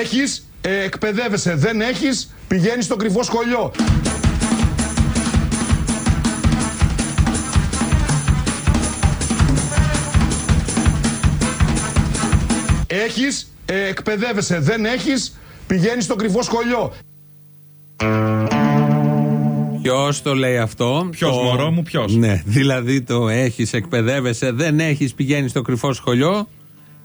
Έχεις, ε, εκπαιδεύεσαι. Δεν έχεις, πηγαίνεις στο κρυφό σχολείο. Έχεις, ε, εκπαιδεύεσαι. Δεν έχεις, πηγαίνεις στο κρυφό σχολείο. Ποιος το λέει αυτό; Ποιος, το... μωρό μου, ποιος; Ναι, δηλαδή το έχεις, εκπαιδεύεσαι, δεν έχεις, πηγαίνεις στο κρυφό σχολείο.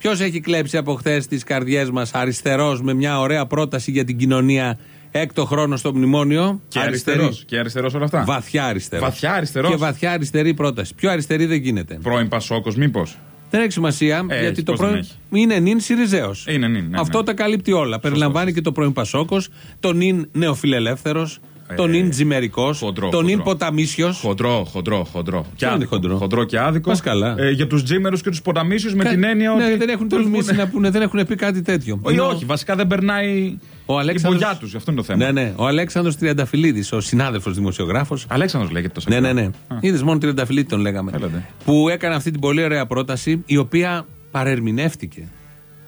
Ποιος έχει κλέψει από χθες τις καρδιές μας αριστερός με μια ωραία πρόταση για την κοινωνία έκτο χρόνο στο μνημόνιο; Και αριστερός. Και αριστερός όλα αυτά. Βαθιά αριστερός. Βαθιά αριστερός. Και βαθιά αριστερή πρόταση. Πιο αριστερή δεν γίνεται. Πρώην Πασόκος, μήπως; Δεν έχει σημασία Ε, γιατί έχει, το πώς δεν πρώην έχει. είναι νυν Σιριζέος. Είναι νυν, ναι, Αυτό ναι. τα καλύπτει όλα. Περιλαμβάνει και το πρώην Πασόκος, τον νυν νεοφιλελεύθερος, τον νυν τζιμερικό, Ε, χοντρό, τον νυν χοντρό. ποταμίσιο. Χοντρό, χοντρό, χοντρό. Και είναι άδικο. χοντρό; Χοντρό και άδικο. Πας καλά. Ε, για τους τζίμερους και τους ποταμίσιους με την έννοια ναι, ότι. δεν έχουν τολμήσει να πούνε, δεν έχουν πει κάτι τέτοιο. Όχι, Ενώ όχι, βασικά δεν περνάει Ο η Αλέξανδρος- μπογιά τους. Αυτό είναι το θέμα. Ναι, ναι. Ο Αλέξανδρος Τριανταφυλλίδης, ο συνάδελφος δημοσιογράφος. Αλέξανδρος λέγεται το Ναι, ναι, ναι. Α. Είδες μόνο Τριανταφυλλίδη τον λέγαμε. Έλατε. Που έκανε αυτή την πολύ ωραία πρόταση, η οποία παρερμηνεύτηκε.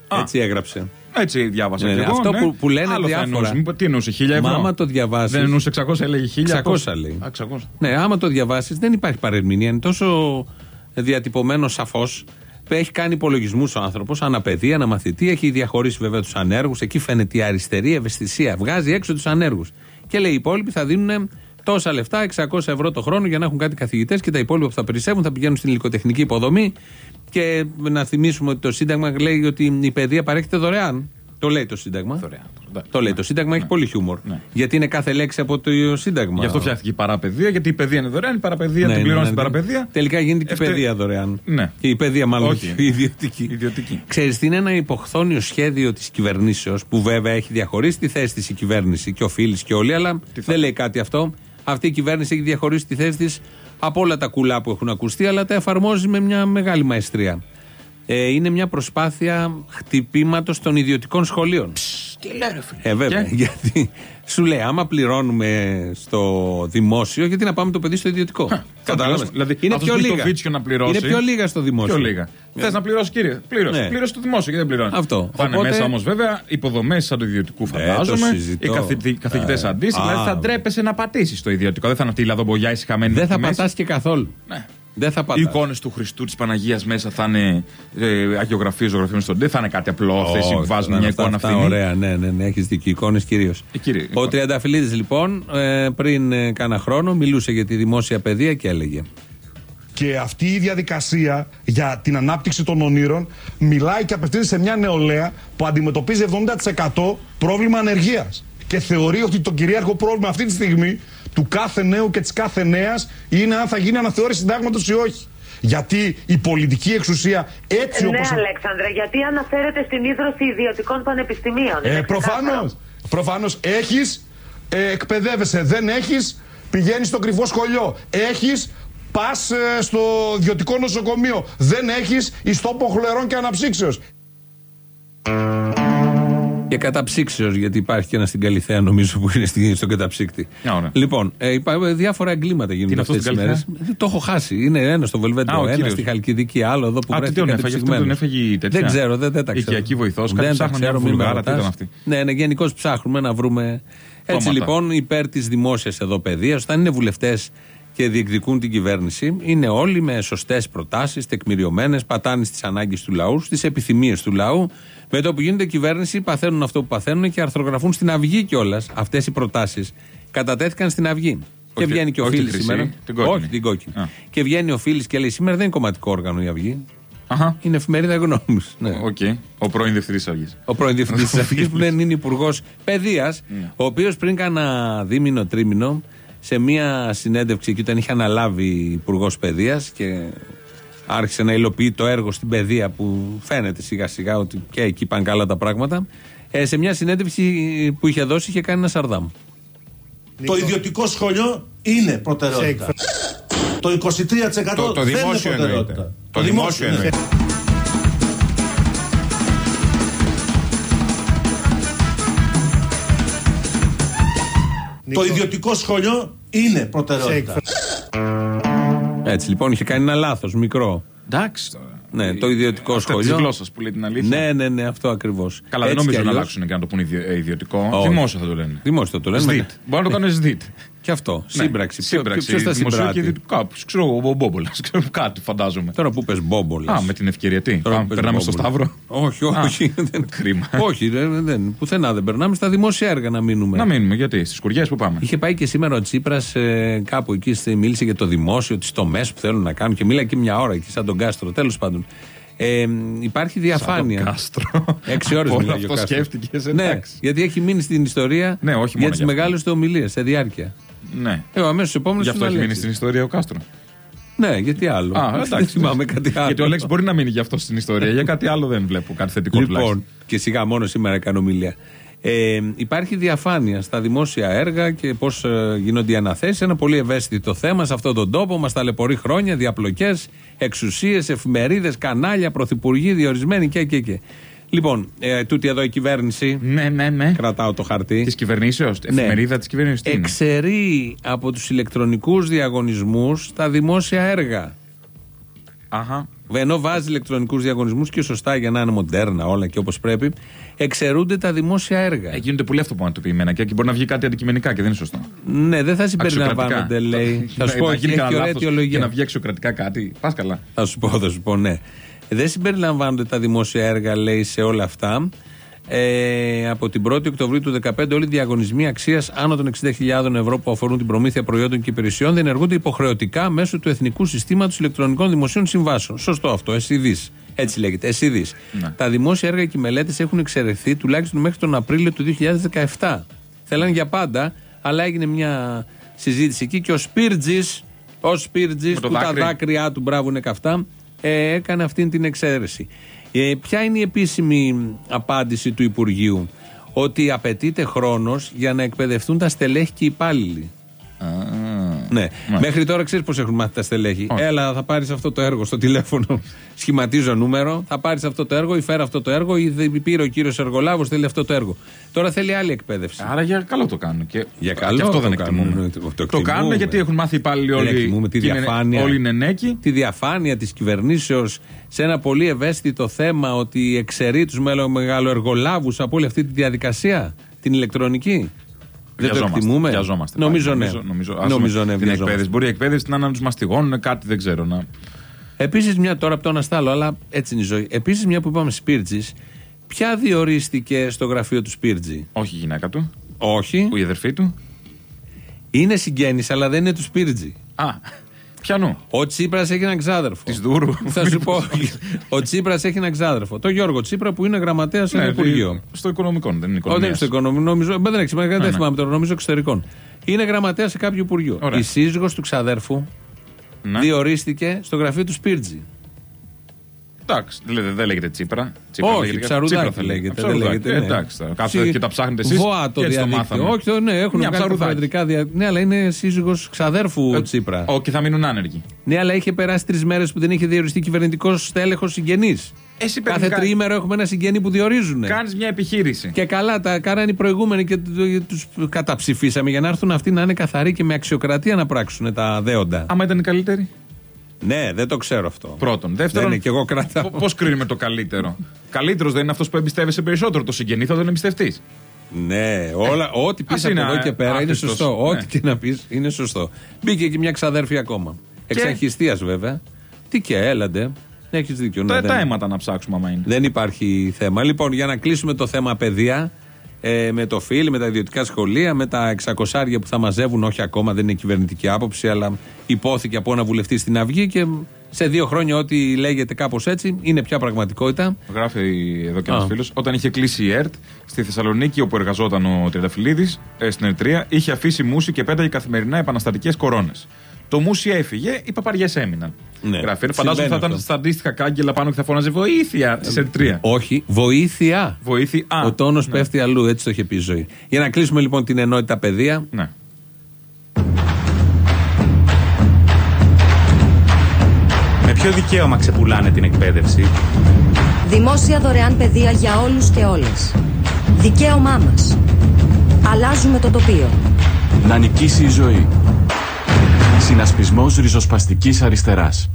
Α. Έτσι έγραψε. Έτσι διάβασα Ναι, και ναι, εγώ. αυτό ναι. που- που λένε Άλλο θα διάφορα. εννοούσε. Μήπως Τι εννοούσε, 1000 ευρώ. Μα άμα το διαβάσεις- Δεν εννοούσε 600, έλεγε 1000. 600 λέει. Α, 600. Ναι, άμα το διαβάσεις, δεν υπάρχει παρερμηνία. Είναι τόσο διατυπωμένο σαφώς. Έχει κάνει υπολογισμούς ο άνθρωπος, αναπαιδεία, αναμαθητή, έχει διαχωρίσει βέβαια τους ανέργους. Εκεί φαίνεται η αριστερή ευαισθησία. Βγάζει έξω τους ανέργους. Και λέει: Οι υπόλοιποι θα δίνουν τόσα λεφτά, 600 ευρώ το χρόνο για να έχουν κάτι καθηγητές και τα υπόλοιπα που θα περισσεύουν θα πηγαίνουν στην υλικοτεχνική υποδομή. Και να θυμίσουμε ότι το Σύνταγμα λέει ότι η παιδεία παρέχεται δωρεάν. Το λέει το Σύνταγμα. Δωρεάν. Το λέει το Σύνταγμα, έχει πολύ χιούμορ. Ναι. Γιατί είναι κάθε λέξη από το Σύνταγμα. Γι' αυτό φτιάχτηκε η παραπαιδεία, γιατί η παιδεία είναι δωρεάν, η παραπαιδεία Ναι, την ναι, πληρώνει ναι, στην ναι. παραπαιδεία. Τελικά γίνεται και η Ευτε- παιδεία δωρεάν. Ναι. Και η παιδεία, μάλλον Όχι. όχι. Η ιδιωτική. Ιδιωτική. Ξέρεις τι είναι ένα υποχθόνιο σχέδιο της κυβερνήσεως που βέβαια έχει διαχωρίσει τη θέση της η κυβέρνηση και οφείλει και όλοι, αλλά θα δεν λέει κάτι αυτό. Αυτή η κυβέρνηση έχει διαχωρίσει τη θέση της από όλα τα κουλά που έχουν ακουστεί, αλλά τα εφαρμόζει με μια μεγάλη μαεστρία. Ε, είναι μια προσπάθεια χτυπήματος των ιδιωτικών σχολείων. Τι λέει, ρε φίλε. Ε, βέβαια. Και; Γιατί σου λέει, άμα πληρώνουμε στο δημόσιο, γιατί να πάμε το παιδί στο ιδιωτικό; Κατάλαβες; Δηλαδή, είναι αυτός πιο που έχει λίγα. το βίτσιο να πληρώσει. Είναι πιο λίγα στο δημόσιο. Πιο λίγα. Θες να πληρώσεις, κύριε; Πλήρωσε. Ναι. Πλήρωσε το δημόσιο και δεν πληρώνεις; Αυτό. Θα είναι Οπότε- μέσα όμως βέβαια υποδομές σαν του ιδιωτικού, το φαντάζομαι. συζητώ. οι καθηγητές Ε, αντίστοιχα. α. Δηλαδή θα ντρέπεσαι να πατήσεις το ιδιωτικό. Δεν θα είναι αυτή η λαδομπογιά ησυχαμένη. Δεν θα εκεί μέσα. πατάς και καθόλου. Ναι. Δεν θα Οι πατά. εικόνες του Χριστού της Παναγίας μέσα θα είναι ε, αγιογραφίες, ζωγραφίε στον Δεν θα είναι κάτι απλό. Θες βάζουν μια εικόνα αυτά, φθηνή. Ωραία, ναι, ναι, ναι έχεις δίκιο. Εικόνες κυρίως. Ε, κύριε, Ο εικόνα. Τριανταφυλλίδης λοιπόν ε, πριν ε, κάνα χρόνο μιλούσε για τη δημόσια παιδεία και έλεγε. Και αυτή η διαδικασία για την ανάπτυξη των ονείρων μιλάει και απευθύνεται σε μια νεολαία που αντιμετωπίζει 70% πρόβλημα ανεργίας. Και θεωρεί ότι το κυρίαρχο πρόβλημα αυτή τη στιγμή του κάθε νέου και της κάθε νέας είναι αν θα γίνει αναθεώρηση συντάγματος ή όχι. Γιατί η πολιτική εξουσία έτσι Ναι, όπως... Αλέξανδρε, γιατί αναφέρεται στην ίδρυση ιδιωτικών πανεπιστημίων. Ε, Είναι προφανώς, ξεκάθαρο. προφανώς έχεις, ε, εκπαιδεύεσαι, δεν έχεις, πηγαίνεις στο κρυφό σχολείο. Έχεις, πας ε, στο ιδιωτικό νοσοκομείο. Δεν έχεις, εις τόπο χλωρών και αναψύξεως. Και καταψύξεως, γιατί υπάρχει και ένας στην Καλιθέα, νομίζω, που είναι στη- στον καταψύκτη. Α, ωραία. Λοιπόν, ε, υπά- διάφορα εγκλήματα γίνονται είναι αυτό αυτές τις στην μέρε. Καλιθέα; Το έχω χάσει. Είναι ένα στο Α, Βελβέντο, ο ένα κύριος. στη Χαλκιδική, άλλο εδώ που Α, τι βρέθηκε τον έφαγε, αυτό τον κατεψυγμένος. έφαγε η τέτοια. Δεν ξέρω, δεν, δεν τα ξέρω. Οικιακή βοηθός, Δεν κάτι τα ψάχνουν ξέρω, μια μην με βουλγάρα, τι ρωτάς. ήταν αυτή. Ναι, ναι, γενικώς ψάχνουμε να βρούμε. Έτσι Κόμματα. λοιπόν, υπέρ της δημόσιας εδώ παιδείας, όταν είναι βουλευτές και διεκδικούν την κυβέρνηση, είναι όλοι με σωστές προτάσεις, τεκμηριωμένες, πατάνε στις ανάγκες του λαού, στις επιθυμίες του λαού. Με το που γίνεται κυβέρνηση, παθαίνουν αυτό που παθαίνουν και αρθρογραφούν στην Αυγή κιόλας. Αυτές οι προτάσεις κατατέθηκαν στην Αυγή. και Όχι- βγαίνει και ο όχι τη Φίλης χρυσή, σήμερα. την κόκκινη. Όχι, την κόκκινη. Α. Και βγαίνει ο Φίλης και λέει: Σήμερα δεν είναι κομματικό όργανο η Αυγή. Αχα. Είναι εφημερίδα γνώμης. Ναι. Οκ. Ο πρώην διευθυντής Αυγής. Ο πρώην διευθυντής της Αυγής που δεν είναι υπουργός παιδείας, Ναι. ο οποίος πριν κάνα δίμηνο, τρίμηνο, σε μία συνέντευξη εκεί όταν είχε αναλάβει υπουργός παιδείας και άρχισε να υλοποιεί το έργο στην παιδεία που φαίνεται σιγά σιγά ότι και εκεί πάνε καλά τα πράγματα. Ε, σε μια συνέντευξη που είχε δώσει είχε κάνει ένα σαρδάμ. Το ιδιωτικό σχολείο είναι προτεραιότητα. Το 23% Το- το δεν είναι δημόσιο προτεραιότητα. εννοείται. Το δημόσιο ναι. εννοείται. Το ιδιωτικό σχολείο είναι προτεραιότητα. Έτσι λοιπόν είχε κάνει ένα λάθος μικρό. Εντάξει τώρα. Ναι, το ιδιωτικό σχολείο. Τη γλώσσα που λέει την αλήθεια. Ναι, ναι, ναι, αυτό ακριβώς. Καλά, δεν νομίζω να αλλάξουν και να το πούνε ιδιο- ε, ιδιωτικό. Όχι. Δημόσιο θα το λένε. Δημόσιο το λένε. ΣΔΙΤ. Μπορεί να το κάνουν ΣΔΙΤ. Και αυτό. Ναι. Σύμπραξη. Ποιο Σύμπραξη. ποιος θα δημοσίου και συμπράττει. ιδιωτικού. Κάπου, ξέρω εγώ, ο Μπόμπολα. Ξέρω κάτι, φαντάζομαι. Τώρα που πες μπόμπολες. Α, με την ευκαιρία τι; Τώρα Πάμε, που πες περνάμε στο μπόμπολες. Σταύρο; Όχι, όχι. δεν- Κρίμα. όχι, δεν, δεν, πουθενά δεν περνάμε. Στα δημόσια έργα να μείνουμε. Να μείνουμε, γιατί στις κουριές που πάμε. Είχε πάει και σήμερα ο Τσίπρας κάπου εκεί, στη- μίλησε για το δημόσιο, τις τομές που θέλουν να κάνουν και μίλαγε μια ώρα εκεί, σαν τον Κάστρο. Τέλος πάντων. Ε, υπάρχει διαφάνεια. Σαν τον Κάστρο. Έξι ώρες Από όλο μιλάει ο αυτό Κάστρος. σκέφτηκες, Ναι, εντάξει. γιατί έχει μείνει στην ιστορία Ναι, όχι μόνο για τις γι' αυτό. μεγάλες του ομιλίες σε διάρκεια. Ναι. Ε, ο αμέσως επόμενος Γι' αυτό έχει μείνει στην ιστορία ο Κάστρο. Ναι, γιατί άλλο. Α, δεν εντάξει. θυμάμαι κάτι άλλο. Γιατί ο Αλέξης μπορεί να μείνει γι' αυτό στην ιστορία. Για κάτι άλλο δεν βλέπω. Κάτι θετικό Λοιπόν, τουλάχιστον. και σιγά μόνο σήμερα έκανε ομιλία. Ε, υπάρχει διαφάνεια στα δημόσια έργα και πώς γίνονται οι αναθέσεις. Ένα πολύ ευαίσθητο θέμα σε αυτόν τον τόπο. Μας ταλαιπωρεί χρόνια, διαπλοκές, εξουσίες, εφημερίδες, κανάλια, πρωθυπουργοί, διορισμένοι και, και, και. Λοιπόν, ε, τούτη εδώ η κυβέρνηση. Ναι, ναι, ναι. Κρατάω το χαρτί. Της κυβερνήσεως. Ναι. Εφημερίδα της κυβέρνηση. Τι είναι; Εξαιρεί από τους ηλεκτρονικούς διαγωνισμούς τα δημόσια έργα. Αχα. Ενώ βάζει ηλεκτρονικούς διαγωνισμούς και σωστά για να είναι μοντέρνα όλα και όπως πρέπει, εξαιρούνται τα δημόσια έργα. Ε, γίνονται πολύ αυτοματοποιημένα και εκεί μπορεί να βγει κάτι αντικειμενικά και δεν είναι σωστό. Ναι, δεν θα συμπεριλαμβάνονται, λέει. θα σου πω, να έχει, γίνει έχει κανένα ωραία λάθος και να αιτιολογία. βγει αξιοκρατικά κάτι. Πας καλά. Θα σου πω, θα σου πω, ναι. Δεν συμπεριλαμβάνονται τα δημόσια έργα, λέει, σε όλα αυτά. Ε, από την 1η Οκτωβρίου του 2015 όλοι οι διαγωνισμοί αξίας άνω των 60.000 ευρώ που αφορούν την προμήθεια προϊόντων και υπηρεσιών διενεργούνται υποχρεωτικά μέσω του Εθνικού Συστήματος Ηλεκτρονικών Δημοσίων Συμβάσεων. Σωστό αυτό, εσυδή. Έτσι λέγεται, εσυδή. Ναι. Τα δημόσια έργα και οι μελέτες έχουν εξαιρεθεί τουλάχιστον μέχρι τον Απρίλιο του 2017. Θέλαν για πάντα, αλλά έγινε μια συζήτηση εκεί και ο Σπίρτζης, ο Σπίρτζης Με το που τα δάκρυ. δάκρυά του, μπράβο είναι καυτά, ε, έκανε αυτή την εξαίρεση. Ε, ποια είναι η επίσημη απάντηση του Υπουργείου, Ότι απαιτείται χρόνος για να εκπαιδευτούν τα στελέχη και οι υπάλληλοι. Ναι. Μέχρι τώρα ξέρεις πώς έχουν μάθει τα στελέχη. Όχι. Έλα, θα πάρεις αυτό το έργο στο τηλέφωνο. Σχηματίζω νούμερο, θα πάρεις αυτό το έργο ή φέρει αυτό το έργο ή δεν πήρε ο κύριος Εργολάβος, θέλει αυτό το έργο. Τώρα θέλει άλλη εκπαίδευση. Άρα για καλό το κάνουν. Και, Για καλό και αυτό το δεν κάνουν, εκτιμούμε. ναι, το- το Το, εκτιμούμε. κάνουν γιατί έχουν μάθει οι υπάλληλοι Δεν όλοι. εκτιμούμε τη και είναι- διαφάνεια. Όλοι είναι νέκοι. Τη διαφάνεια της κυβερνήσεως σε ένα πολύ ευαίσθητο θέμα ότι εξαιρεί τους μεγαλοεργολάβους από όλη αυτή τη διαδικασία, την ηλεκτρονική. Δεν το Βιαζόμαστε, εκτιμούμε. βιαζόμαστε Νομίζω πάλι. ναι. Νομίζω, νομίζω, Νομίζω άσουμε ναι, την βιαζόμαστε. εκπαίδευση. Μπορεί η εκπαίδευση να είναι να τους μαστιγώνουν κάτι, δεν ξέρω. Να... Επίσης, μια τώρα από το ένα στ' άλλο, αλλά έτσι είναι η ζωή. Επίσης, μια που είπαμε Σπίρτζης, ποια διορίστηκε στο γραφείο του Σπίρτζη; Όχι η γυναίκα του, Όχι. που η αδερφή του. Είναι συγγέννη, αλλά δεν είναι του Σπίρτζη. Α, πιανού. Ο Τσίπρας έχει έναν ξάδερφο. Της Δούρου. Θα σου πω. Ο Τσίπρας έχει έναν ξάδερφο. Το Γιώργο Τσίπρα που είναι γραμματέας σε ένα Ναι, Υπουργείο. Στο οικονομικό, δεν είναι Όχι, δεν είναι οικονομίας. στο οικονομικό. Νομίζω, δεν έχει σημασία, δεν ναι. θυμάμαι τώρα, νομίζω εξωτερικών. Είναι γραμματέας σε κάποιο Υπουργείο. Ωραία. Η σύζυγος του ξαδέρφου Ναι. διορίστηκε στο γραφείο του Σπίρτζη. Εντάξει, δεν, δεν λέγεται Τσίπρα. Τσίπρα Όχι, λέγεται, ψαρουδάκι Τσίπρα θα λέγεται. Ψαρουδάκι. Δεν λέγεται Ε, ναι. εντάξει, τώρα, κάθετε Συ- και τα ψάχνετε εσείς. Βοά το διαδίκτυο. Όχι, το, ναι, έχουν Μια βγάλει τα ψαρουδάκι. προεδρικά δια... Ναι, αλλά είναι σύζυγος ξαδέρφου Ε, Τσίπρα. Ω, και θα μείνουν άνεργοι. Ναι, αλλά είχε περάσει τρεις μέρες που δεν είχε διοριστεί κυβερνητικός στέλεχος συγγενής. Εσύ Κάθε παιδί, κα- τριήμερο έχουμε ένα συγγενή που διορίζουν. Κάνεις μια επιχείρηση. Και καλά, τα κάνανε οι προηγούμενοι και τους καταψηφίσαμε για να έρθουν αυτοί να είναι καθαροί και με αξιοκρατία να πράξουν τα δέοντα. Άμα ήταν οι καλύτεροι; Ναι, δεν το ξέρω αυτό. Πρώτον. Δεύτερον, Δεν είναι, και εγώ κρατάω. Πώς κρίνουμε το καλύτερο; Καλύτερος δεν είναι αυτός που εμπιστεύεσαι περισσότερο. Το συγγενή θα τον εμπιστευτείς. Ναι, όλα, ό,τι πεις Ας από είναι εδώ και πέρα είναι άχρηστος, σωστό. ναι. Ό,τι και να πεις είναι σωστό. Μπήκε και μια ξαδέρφη ακόμα. Εξαρχιστία βέβαια. Τι και έλαντε. Έχεις δίκιο. Τα, ναι, τα δεν, αίματα να ψάξουμε άμα είναι. δεν υπάρχει θέμα. Λοιπόν, για να κλείσουμε το θέμα παιδεία. Ε, με το φίλ, με τα ιδιωτικά σχολεία, με τα 600 που θα μαζεύουν, όχι ακόμα, δεν είναι κυβερνητική άποψη, αλλά υπόθηκε από ένα βουλευτή στην Αυγή και σε δύο χρόνια ό,τι λέγεται κάπως έτσι είναι πια πραγματικότητα. Γράφει εδώ και ένας Α. φίλος. Όταν είχε κλείσει η ΕΡΤ στη Θεσσαλονίκη, όπου εργαζόταν ο Τριανταφυλλίδης, ε, στην Ερτρία, είχε αφήσει μουσι και πέταγε καθημερινά επαναστατικές κορώνες. Το μουσι έφυγε, οι παπαριές έμειναν. Ναι. Γράφει. Φαντάζομαι θα Συμβαίνει ήταν αυτό. στα αντίστοιχα κάγκελα πάνω και θα φώναζε Βοήθεια τη Ερτρία. Όχι, βοήθεια. Βοήθεια. Α, Ο τόνος ναι. πέφτει αλλού, έτσι το είχε πει η ζωή. Για να κλείσουμε λοιπόν την ενότητα παιδεία. Ναι. Με ποιο δικαίωμα ξεπουλάνε την εκπαίδευση; Δημόσια δωρεάν παιδεία για όλους και όλες. Δικαίωμά μας. Αλλάζουμε το τοπίο. Να νικήσει η ζωή. Συνασπισμός ριζοσπαστικής αριστεράς.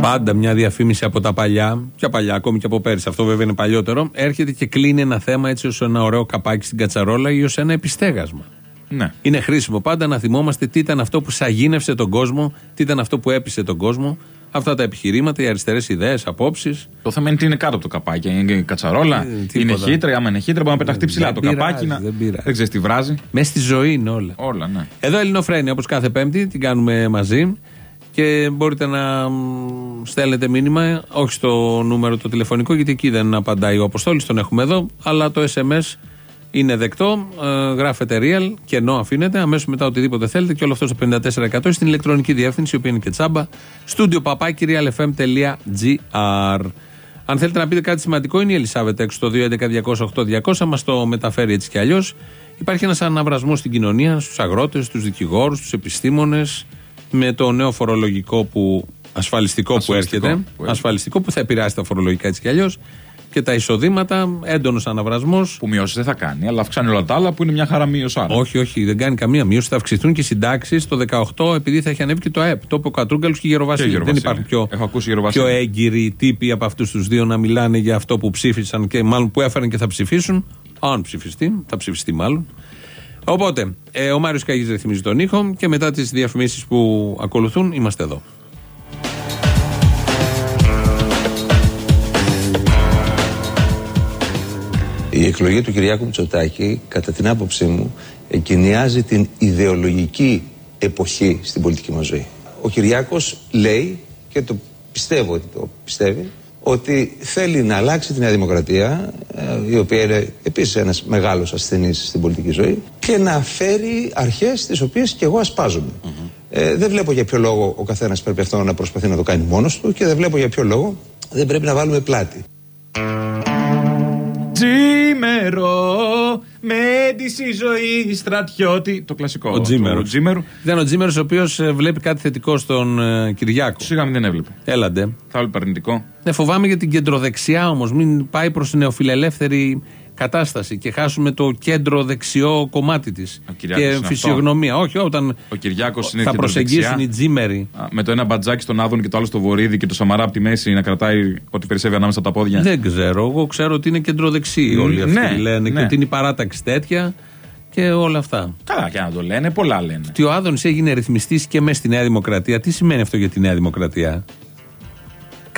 Πάντα μια διαφήμιση από τα παλιά, πιο παλιά, ακόμη και από πέρυσι, αυτό βέβαια είναι παλιότερο, έρχεται και κλείνει ένα θέμα έτσι ως ένα ωραίο καπάκι στην κατσαρόλα ή ως ένα επιστέγασμα. Ναι. Είναι χρήσιμο πάντα να θυμόμαστε τι ήταν αυτό που σαγίνευσε τον κόσμο, τι ήταν αυτό που έπεισε τον κόσμο. Αυτά τα επιχειρήματα, οι αριστερές ιδέες, απόψεις. Το θέμα είναι τι είναι κάτω από το καπάκι. Είναι κατσαρόλα, Ε, είναι τίποτα. χύτρα. Άμα είναι χύτρα, μπορεί να πεταχτεί ψηλά δεν το πειράζει, καπάκι. Να... δεν πειράζει. δεν ξέρεις τι βράζει. Μέσα στη ζωή είναι όλα. Όλα, ναι. Εδώ Ελληνοφρένια, όπως κάθε Πέμπτη, την κάνουμε μαζί. Και μπορείτε να μ, στέλνετε μήνυμα, όχι στο νούμερο το τηλεφωνικό, γιατί εκεί δεν απαντάει ο Αποστόλης, τον έχουμε εδώ, αλλά το SMS είναι δεκτό. Ε, γράφετε real, κενό αφήνετε, αμέσως μετά οτιδήποτε θέλετε και όλο αυτό στο 54% στην ηλεκτρονική διεύθυνση, η οποία είναι και τσάμπα, στούντιο papakirialfm.gr. Αν θέλετε να πείτε κάτι σημαντικό, είναι η Ελισάβετ έξω στο 211-208-200, μας το μεταφέρει έτσι κι αλλιώς. Υπάρχει ένας αναβρασμός στην κοινωνία, στους αγρότες, στους δικηγόρους, στους επιστήμονες, με το νέο φορολογικό που. Ασφαλιστικό, που Ασφαλιστικό έρχεται. που έρχεται. ασφαλιστικό που θα επηρεάσει τα φορολογικά έτσι κι αλλιώς. Και τα εισοδήματα, έντονος αναβρασμός. Που μειώσεις δεν θα κάνει, αλλά αυξάνει όλα τα άλλα που είναι μια χαρά μείωση άρα. Όχι, όχι, δεν κάνει καμία μείωση. Θα αυξηθούν και οι συντάξεις το 18 επειδή θα έχει ανέβει και το ΑΕΠ. Το είπε ο Κατρούγκαλος και η Γεροβασίλη. Και η Δεν Γεροβασίλη. υπάρχουν πιο, Έχω ακούσει Γεροβασίλη. πιο έγκυροι τύποι από αυτούς τους δύο να μιλάνε για αυτό που ψήφισαν και μάλλον που έφεραν και θα ψηφίσουν. Αν ψηφιστεί, θα ψηφιστεί μάλλον. Οπότε, ε, ο Μάριος Καγής ρυθμίζει τον ήχο και μετά τις διαφημίσεις που ακολουθούν είμαστε εδώ. Η εκλογή του Κυριάκου Μητσοτάκη, κατά την άποψή μου, εγκαινιάζει την ιδεολογική εποχή στην πολιτική μας ζωή. Ο Κυριάκος λέει, και το πιστεύω ότι το πιστεύει, ότι θέλει να αλλάξει τη Νέα Δημοκρατία, ε, η οποία είναι επίσης ένας μεγάλος ασθενής στην πολιτική ζωή, και να φέρει αρχές τις οποίες και εγώ ασπάζομαι. Ε, δεν βλέπω για ποιο λόγο ο καθένας πρέπει αυτό να προσπαθεί να το κάνει μόνος του και δεν βλέπω για ποιο λόγο δεν πρέπει να βάλουμε πλάτη. Τζίμερο, με η ζωή στρατιώτη. Το κλασικό. Ο Τζίμερο. του Τζίμερου. Ήταν ο Τζίμερος ο οποίος βλέπει κάτι θετικό στον ε, Κυριάκο. Σιγά μην δεν έβλεπε. Έλαντε. Θα έβλεπε αρνητικό. Ναι, φοβάμαι για την κεντροδεξιά όμως. Μην πάει προς την νεοφιλελεύθερη κατάσταση και χάσουμε το κέντρο δεξιό κομμάτι της. Κυριάκος είναι Και αυτό. φυσιογνωμία. Όχι, όταν Ο Κυριάκος είναι θα κεντροδεξιά. προσεγγίσουν οι τζίμεροι. Α, Με το ένα μπατζάκι στον Άδων και το άλλο στο Βορύδι και το Σαμαρά από τη μέση να κρατάει ό,τι περισσεύει ανάμεσα από τα πόδια. Δεν ξέρω. Εγώ ξέρω ότι είναι κεντροδεξιοί Μ, όλοι αυτοί ναι, λένε ναι. και ότι είναι η παράταξη τέτοια και όλα αυτά. Καλά και να το λένε, πολλά λένε. Ότι ο Άδωνης έγινε ρυθμιστής και μέσα στη Νέα Δημοκρατία. Τι σημαίνει αυτό για τη Νέα Δημοκρατία;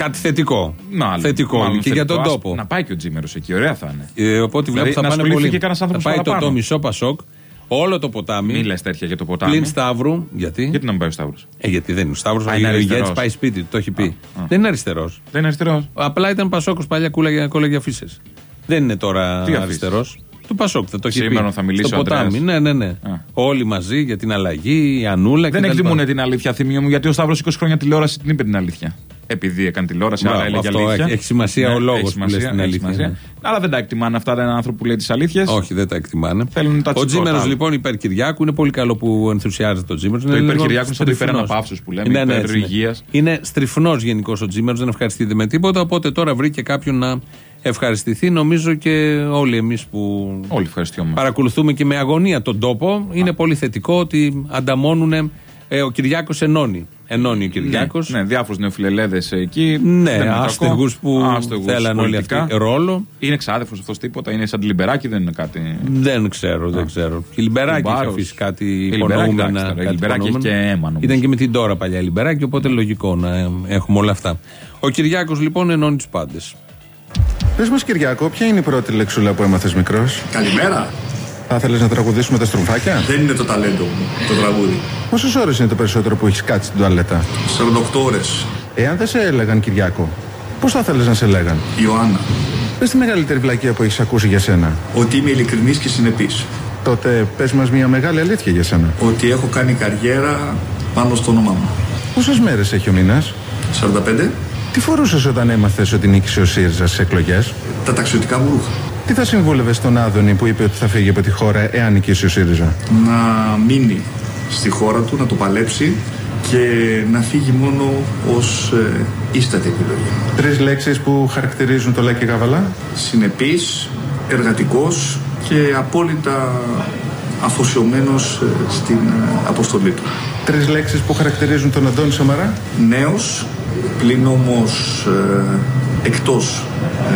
Κάτι θετικό. Μάλλον, θετικό μάλλον και για θετικό. τον Ας- τόπο. Να πάει και ο Τζίμερος εκεί, ωραία θα είναι. Ε, οπότε Δηλαδή, βλέπω να θα πάνε ασχοληθεί πολύ. και κανένας θα άνθρωπος πάει το, παραπάνω. το μισό Πασόκ, όλο το ποτάμι. Μη λες τέτοια για το ποτάμι. Πλην Σταύρου. Γιατί; Γιατί να μην πάει ο Σταύρος; Ε, γιατί δεν είναι ο Σταύρος. Α, είναι Ο αριστερός. ηγέτη πάει σπίτι του, το έχει πει. Α, α. Δεν είναι αριστερός. Δεν είναι αριστερός. Απλά ήταν Πασόκος παλιά κούλα για κόλλα για φύσες. Δεν είναι τώρα Τι αφήσεις; αριστερός. Του Πασόκ, δεν το έχει Σήμερα πει. θα μιλήσει Στο ο ποτάμι. Ανδρέας. Ναι, ναι, ναι. Α. Όλοι μαζί για την αλλαγή, η Ανούλα Δεν κτλ. εκτιμούν την αλήθεια, θυμίο μου, γιατί ο Σταύρος 20 χρόνια τηλεόραση την είπε την αλήθεια. Επειδή έκανε τηλεόραση, Μπράβο, αλλά έλεγε αυτό αλήθεια. Ναι, έχει- έχει σημασία ο λόγος έχει που σημασία, λες την έχει αλήθεια, σημασία. ναι. Αλλά δεν τα εκτιμάνε αυτά έναν άνθρωπο που λέει τις αλήθειες. Όχι, δεν τα εκτιμάνε. Θέλουν τα Ο τσικώτα. Τζίμερος λοιπόν υπέρ Κυριάκου είναι πολύ καλό που ενθουσιάζεται ο Τζίμερος. Το υπέρ Κυριάκου είναι σαν το υπέρ αναπαύσεως που λέμε, υπέρ έτσι είναι. υγείας. Είναι στριφνός γενικώς ο Τζίμερος, δεν ευχαριστείται με τίποτα. Οπότε τώρα βρήκε κάποιον να ευχαριστηθεί. Νομίζω και όλοι εμείς που Όλοι ευχαριστούμε. παρακολουθούμε και με αγωνία τον τόπο. Είναι πολύ θετικό ότι ανταμώνουν. Ε, ο Κυριάκος ενώνει. Ενώνει ο Κυριάκος. Ναι, ναι διάφορους νεοφιλελέδες εκεί. Ναι, Δεν είναι κακό. άστεγους που Άστεγους θέλαν όλοι πολιτικά. αυτοί ρόλο. Είναι ξάδερφος αυτός τίποτα. Είναι σαν τη Λιμπεράκη, δεν είναι κάτι. Δεν ξέρω, δεν ξέρω. Και η Λιμπεράκη είχε Κουμπάρος. αφήσει κάτι Η Λιμπεράκη, υπονοούμενα. εντάξει, τώρα, η κάτι Λιμπεράκη έχει υπονοούμενα. και αίμα, νομίζω. Ήταν και με την τώρα παλιά η Λιμπεράκη, οπότε λογικό να ε, έχουμε όλα αυτά. Ο Κυριάκος λοιπόν ενώνει τους πάντες. Πες μας Κυριάκο, ποια είναι η πρώτη λεξούλα που έμαθες μικρός; Καλημέρα. Θα ήθελες να τραγουδήσουμε τα στρουφάκια; Δεν είναι το ταλέντο μου το τραγούδι. Πόσες ώρες είναι το περισσότερο που έχεις κάτσει στην τουαλέτα; 48 ώρες. Εάν δεν σε έλεγαν Κυριάκο, πώς θα ήθελες να σε λέγαν; Ιωάννα. Πες τη μεγαλύτερη βλακεία που έχεις ακούσει για σένα. Ότι είμαι ειλικρινής και συνεπής. Τότε πες μας μια μεγάλη αλήθεια για σένα. Ότι έχω κάνει καριέρα πάνω στο όνομά μου. Πόσες μέρες έχει ο μήνας; 45. Τι φορούσες όταν έμαθες ότι νίκησε ο ΣΥΡΙΖΑ στις εκλογές; Τα ταξιδιωτικά μου ρούχα. Τι θα συμβούλευε στον Άδωνη που είπε ότι θα φύγει από τη χώρα εάν νικήσει ο ΣΥΡΙΖΑ; Να μείνει στη χώρα του, να το παλέψει και να φύγει μόνο ως ε, ίστατη επιλογή. Τρεις λέξεις που χαρακτηρίζουν το Λάκη Γαβαλά; Συνεπής, εργατικός και απόλυτα αφοσιωμένος ε, στην ε, αποστολή του. Τρεις λέξεις που χαρακτηρίζουν τον Αντώνη Σαμαρά; Νέος, πλην όμως ε, εκτός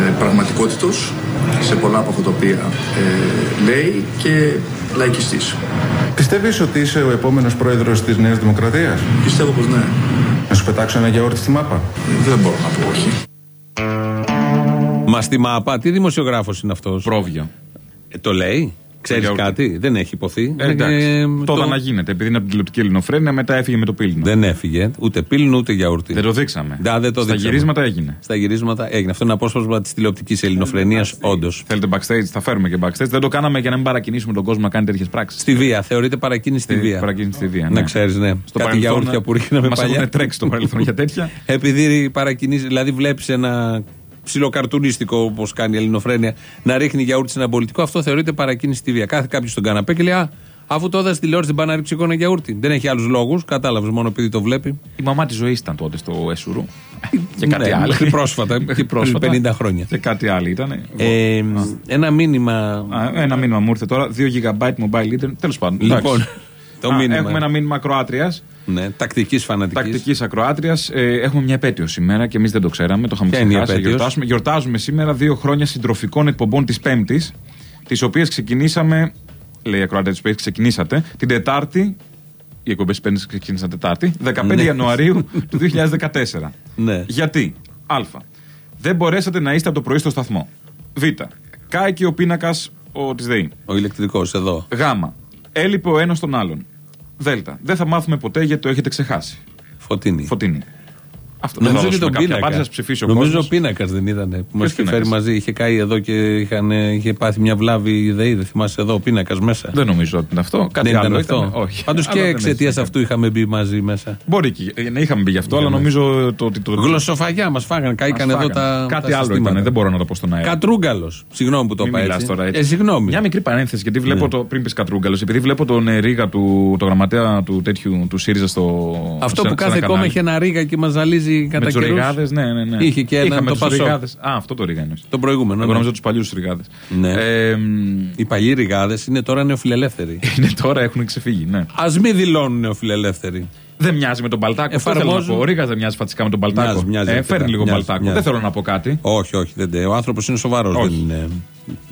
ε, πραγματικότητος σε πολλά από αυτά τα οποία ε, λέει και λαϊκιστής. Πιστεύεις ότι είσαι ο επόμενος πρόεδρος της Νέας Δημοκρατίας; Πιστεύω πως ναι. Να σου πετάξω ένα γιαούρτι στη μάπα; Δεν μπορώ να πω όχι. Μα στη ΜΑΠΑ, τι δημοσιογράφος είναι αυτός; Πρόβιο. Ε, το λέει; Ξέρεις Γιαούρτι. κάτι; Δεν έχει υποθεί. Ε, εντάξει. Ε, Τώρα το- να γίνεται. Επειδή είναι από την τηλεοπτική ελληνοφρένεια, μετά έφυγε με το πύλινο. Δεν έφυγε. Ούτε πύλινο ούτε γιαούρτι. Δεν το δείξαμε. Ντα, δεν το Στα δείξαμε. γυρίσματα έγινε. Στα γυρίσματα έγινε. Αυτό είναι απόσπασμα της τηλεοπτικής ελληνοφρενεία, όντως. Θέλετε backstage, θα φέρουμε και backstage. Δεν το κάναμε για να μην παρακινήσουμε τον κόσμο να κάνει τέτοιες πράξεις. Στη βία. Θεωρείται παρακίνηση στη βία. Παρακίνηση στη βία. Να ξέρεις, ναι. Κάτι γιαούρτια που ρίχναμε Μας παλιά. έχουν τρέξει στο παρελθόν για τέτοια. Επειδή παρακινήσει, δηλαδή βλέπεις ένα ψιλοκαρτουνίστικο όπως κάνει η Ελληνοφρένεια να ρίχνει γιαούρτι σε ένα πολιτικό, αυτό θεωρείται παρακίνηση στη βία. Κάθε κάποιος στον καναπέ και λέει Α, αφού το έδωσε στη τηλεόραση δεν πάει να ρίξει εικόνα γιαούρτι. Δεν έχει άλλους λόγους, κατάλαβες μόνο επειδή το βλέπει. Η μαμά της ζωής ήταν τότε στο Εσουρού. και κάτι Ναι, άλλο. μέχρι πρόσφατα, Μέχρι πριν 50 χρόνια. Και κάτι άλλο ήταν. Ε, ένα μήνυμα. Α, ένα μήνυμα μου ήρθε τώρα. 2 GB mobile internet. Τέλος πάντων. Λοιπόν, εντάξει. το Α, μήνυμα. Έχουμε ένα μήνυμα Κροάτριας. Ναι, τακτικής φανατικής. Τακτικής ακροάτριας. Ε, έχουμε μια επέτειος σήμερα και εμείς δεν το ξέραμε. Το είχαμε Ποια είναι η ξεχάσει. επέτειος; Γιορτάσουμε, γιορτάζουμε σήμερα δύο χρόνια συντροφικών εκπομπών της Πέμπτης, τις οποίες ξεκινήσαμε. Λέει η ακροάτρια της ξεκινήσατε την Τετάρτη. Οι εκπομπές της Πέμπτης ξεκίνησαν Τετάρτη, 15 Ναι. Ιανουαρίου του 2014. Ναι. Γιατί, Α. Δεν μπορέσατε να είστε από το πρωί στο σταθμό. Β. Κάηκε ο πίνακας της ΔΕΗ. Ο ηλεκτρικός εδώ. Γ. Έλειπε ο ένας τον άλλον. Δ. Δεν θα μάθουμε ποτέ γιατί το έχετε ξεχάσει. Φωτεινή. Φωτεινή. Αυτό δεν θα Νομίζω και δώσουμε τον κάποια πίνακα. απάντηση, θα σας ψηφίσει ο Νομίζω ο κόσμος. πίνακας δεν ήταν. Που μας είχε πίνακας; φέρει μαζί. Είχε καεί εδώ και είχαν, είχε πάθει μια βλάβη η ΔΕΗ. Δεν θυμάσαι εδώ ο πίνακας μέσα. Δεν νομίζω ότι είναι αυτό. Κάτι δεν άλλο ήταν αυτό. ήταν. Όχι. Πάντως Αλλά και δεν εξαιτίας έτσι. αυτού είχαμε μπει μαζί μέσα. Μπορεί και ε, να είχαμε μπει γι' αυτό, αλλά νομίζω το ότι. Το... Γλωσσοφαγιά μας φάγανε. Κάηκαν Μας εδώ φάγανε. τα. Κάτι τα άλλο συστήματα. ήταν, δεν μπορώ να το πω στον αέρα. Κατρούγκαλος. Συγγνώμη που το Μην είπα μιλάς έτσι. τώρα έτσι. Ε, συγγνώμη. Μια μικρή παρένθεση, γιατί βλέπω Ναι. το, πριν πεις Κατρούγκαλος, επειδή βλέπω τον ε, Ρίγα του, το γραμματέα του τέτοιου του ΣΥΡΙΖΑ στο. Αυτό σε- που σε ένα κάθε κόμμα κανάλι. έχει ένα ρίγα και μας ζαλίζει κατά Με τους καιρούς. ριγάδε, ναι, ναι, ναι. Είχε και ένα Είχαμε το τους Πασόκ. ριγάδες. Α, αυτό το ρίγα είναι. Το προηγούμενο. Εγώ ναι. νομίζω τους παλιούς ριγάδε. Ναι. Ε, Οι παλιοί ριγάδε είναι τώρα νεοφιλελεύθεροι. είναι τώρα έχουν ξεφύγει, ναι. Α μην δηλώνουν νεοφιλελεύθεροι. Δεν μοιάζει με τον Παλτάκο. Αυτό θέλω να Εφαρμόζουν- πω. Ο Ρίγας δεν μοιάζει φατικά με τον Παλτάκο. Μοιάζει, μοιάζει, ε, αρκετά. φέρνει λίγο Μοιάζει, Παλτάκο. μοιάζει. Δεν θέλω να πω κάτι. Όχι, όχι. Δεν, τε- ο άνθρωπος είναι σοβαρός. Όχι. Δεν είναι.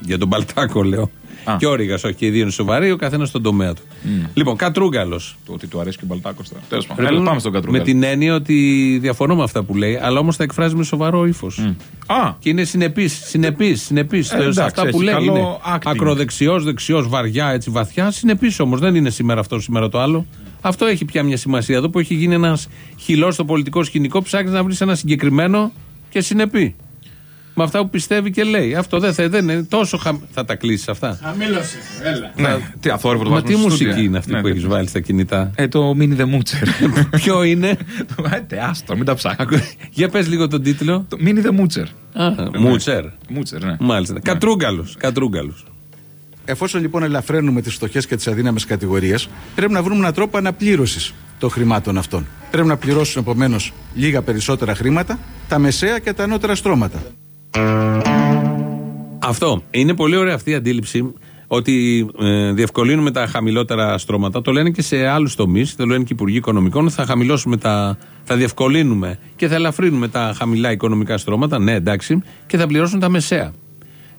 Για τον Παλτάκο λέω. Α. Και ο Ρίγα, όχι. Και οι δύο είναι σοβαροί, ο καθένας στον τομέα του. Λοιπόν, Κατρούγκαλος. Το ότι του αρέσει και ο Παλτάκο τώρα. Τέλος πάντων. Έλα, πάμε στον Με Κατρούγκαλο. την έννοια ότι διαφωνώ με αυτά που λέει, αλλά όμως τα εκφράζει με σοβαρό ύφος. Α, Και είναι συνεπής, συνεπής, συνεπής. σε εντάξει, αυτά που έχει λέει. καλό Είναι acting. ακροδεξιός, δεξιός, βαριά, έτσι βαθιά. Συνεπής όμως. Δεν είναι σήμερα αυτό, σήμερα το άλλο. Αυτό έχει πια μια σημασία εδώ που έχει γίνει ένας χυλός στο πολιτικό σκηνικό. Ψάχνεις να βρεις ένα συγκεκριμένο και συνεπή. Με αυτά που πιστεύει και λέει. Αυτό δεν, θα, δεν είναι τόσο χαμ... Θα τα κλείσεις αυτά. Χαμήλωσε, έλα. ναι. Τι αθόρυβο το Μα βάζουμε τι στο μουσική στούντιο. είναι αυτή Ναι, που ναι. έχεις βάλει στα κινητά; Ε, το Mini the Moocher. Ποιο είναι; Ε, άστο, μην τα ψάχνει. Ακού- Για πες λίγο τον τίτλο. Το Mini the Moocher. Α, Μούτσερ. Moocher, ναι. Μάλιστα. Κατρούγκαλος. Κατρούγκαλος. Εφόσον λοιπόν ελαφραίνουμε τις φτωχές και τις αδύναμες κατηγορίες, πρέπει να βρούμε έναν τρόπο αναπλήρωσης των χρημάτων αυτών. Πρέπει να πληρώσουν επομένως λίγα περισσότερα χρήματα τα μεσαία και τα ανώτερα στρώματα. Αυτό. Είναι πολύ ωραία αυτή η αντίληψη ότι ε, διευκολύνουμε τα χαμηλότερα στρώματα. Το λένε και σε άλλους τομείς. Το λένε και οι Υπουργοί Οικονομικών. Θα χαμηλώσουμε τα. Θα διευκολύνουμε και θα ελαφρύνουμε τα χαμηλά οικονομικά στρώματα. Ναι, εντάξει. Και θα πληρώσουν τα μεσαία.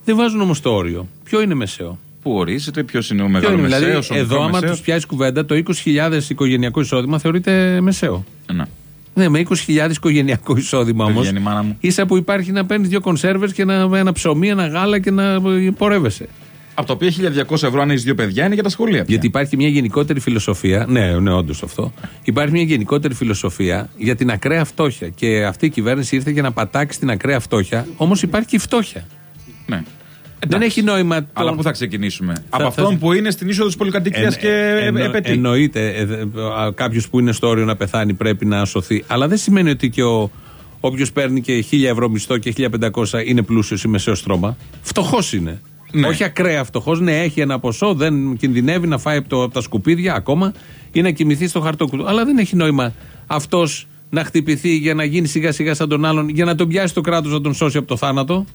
Δεν βάζουν όμως το όριο. Ποιο είναι μεσαίο; Που ορίζεται, ποιος είναι ο Ποιο μεγάλο είναι, μεσαίο. δηλαδή, εδώ, άμα τους πιάσει κουβέντα, το 20.000 οικογενειακό εισόδημα θεωρείται μεσαίο. Ναι. Ναι, με 20.000 οικογενειακό εισόδημα Δεν όμως. βγαίνει η μάνα μου. ίσα που υπάρχει να παίρνεις δύο κονσέρβες και ένα, ένα ψωμί, ένα γάλα και να ε, πορεύεσαι. Από τα οποία 1200 ευρώ αν έχεις δύο παιδιά είναι για τα σχολεία. πια. Γιατί υπάρχει μια γενικότερη φιλοσοφία. Ναι, ναι, όντως αυτό. Υπάρχει μια γενικότερη φιλοσοφία για την ακραία φτώχεια. Και αυτή η κυβέρνηση ήρθε για να πατάξει την ακραία φτώχεια. Όμως υπάρχει και η φτώχεια. Ναι. Δεν έχει νόημα. Το... Αλλά πού θα ξεκινήσουμε; Από θα- αυτόν που είναι στην είσοδο της πολυκατοικίας Εν- και ε, εννο- επαιτεί. Εννοείται. Κάποιος που είναι στο όριο να πεθάνει πρέπει να σωθεί. Αλλά δεν σημαίνει ότι και ο όποιος παίρνει και 1000 ευρώ μισθό και 1500 είναι πλούσιος ή μεσαίος στρώμα. Φτωχός είναι. Ναι. Όχι ακραία φτωχός. Ναι, έχει ένα ποσό, δεν κινδυνεύει να φάει από, το- από τα σκουπίδια ακόμα ή να κοιμηθεί στο χαρτόκουτο. Αλλά δεν έχει νόημα αυτός να χτυπηθεί για να γίνει σιγά σιγά σαν τον άλλον, για να τον πιάσει το κράτος να τον σώσει από το θάνατο.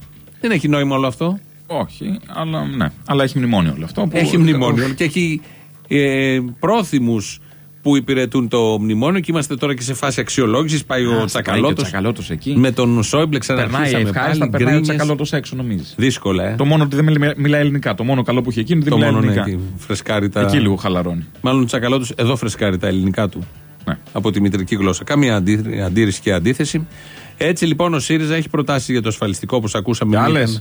Δεν έχει νόημα όλο αυτό. Όχι, αλλά, ναι. αλλά έχει μνημόνιο όλο αυτό. που- Έχει μνημόνιο και έχει ε, πρόθυμους που υπηρετούν το μνημόνιο και είμαστε τώρα και σε φάση αξιολόγησης. Πάει ο Τσακαλώτος. Τσακαλώτος εκεί. Με τον Σόιμπλε Περνάει ξαναρχίσαμε ευχάριστα, πάλι. περνάει ο γκρίνιες. Τσακαλώτος έξω, νομίζεις. Δύσκολα, ε. Το μόνο ότι δεν μιλά- μιλάει ελληνικά. Το μόνο καλό που έχει εκεί είναι ότι Το μιλάει μόνο ναι, ελληνικά. εκεί, φρεσκάρει τα. Εκεί λίγο χαλαρώνει. Μάλλον ο Τσακαλώτος εδώ φρεσκάρει τα ελληνικά του. Ναι. Από τη μητρική γλώσσα. Καμία αντί- αντίρρηση και αντίθεση. Έτσι λοιπόν ο ΣΥΡΙΖΑ έχει προτάσεις για το ασφαλιστικό όπως ακούσαμε. Και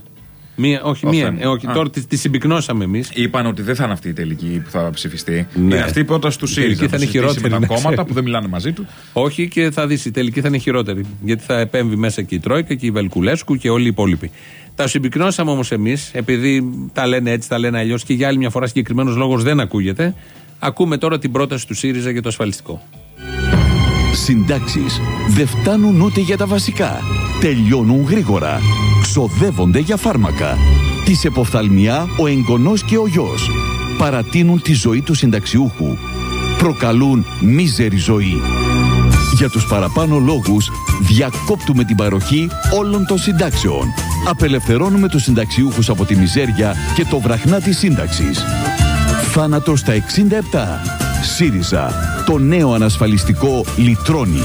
μία- άλλες; Μία, όχι, Όχι, μία. δεν. ε, όχι, Α. τώρα τη, τη συμπυκνώσαμε εμείς. Είπαν ότι δεν θα είναι αυτή η τελική που θα ψηφιστεί. Ναι. Είναι αυτή η πρόταση του Η τελική ΣΥΡΙΖΑ. θα είναι να συζητήσει χειρότερη, Με να τα κόμματα ξέρει. που δεν μιλάνε μαζί του. Όχι και θα δεις η τελική θα είναι χειρότερη. Γιατί θα επέμβει μέσα και η Τρόικα και η Βελκουλέσκου και όλοι οι υπόλοιποι. Τα συμπυκνώσαμε όμως εμείς, επειδή τα λένε έτσι, τα λένε αλλιώς και για άλλη μια φορά συγκεκριμένος λόγος δεν ακούγεται. Ακούμε τώρα την πρόταση του ΣΥΡΙΖΑ για το ασφαλιστικό. Συντάξεις δεν φτάνουν ούτε για τα βασικά. Τελειώνουν γρήγορα. Ξοδεύονται για φάρμακα. Της εποφθαλμιά ο εγγονός και ο γιος. Παρατείνουν τη ζωή του συνταξιούχου. Προκαλούν μίζερη ζωή. Για τους παραπάνω λόγους διακόπτουμε την παροχή όλων των συντάξεων. Απελευθερώνουμε τους συνταξιούχους από τη μιζέρια και το βραχνά της σύνταξης. Θάνατος στα 67. ΣΥΡΙΖΑ. Το νέο ανασφαλιστικό λυτρώνει.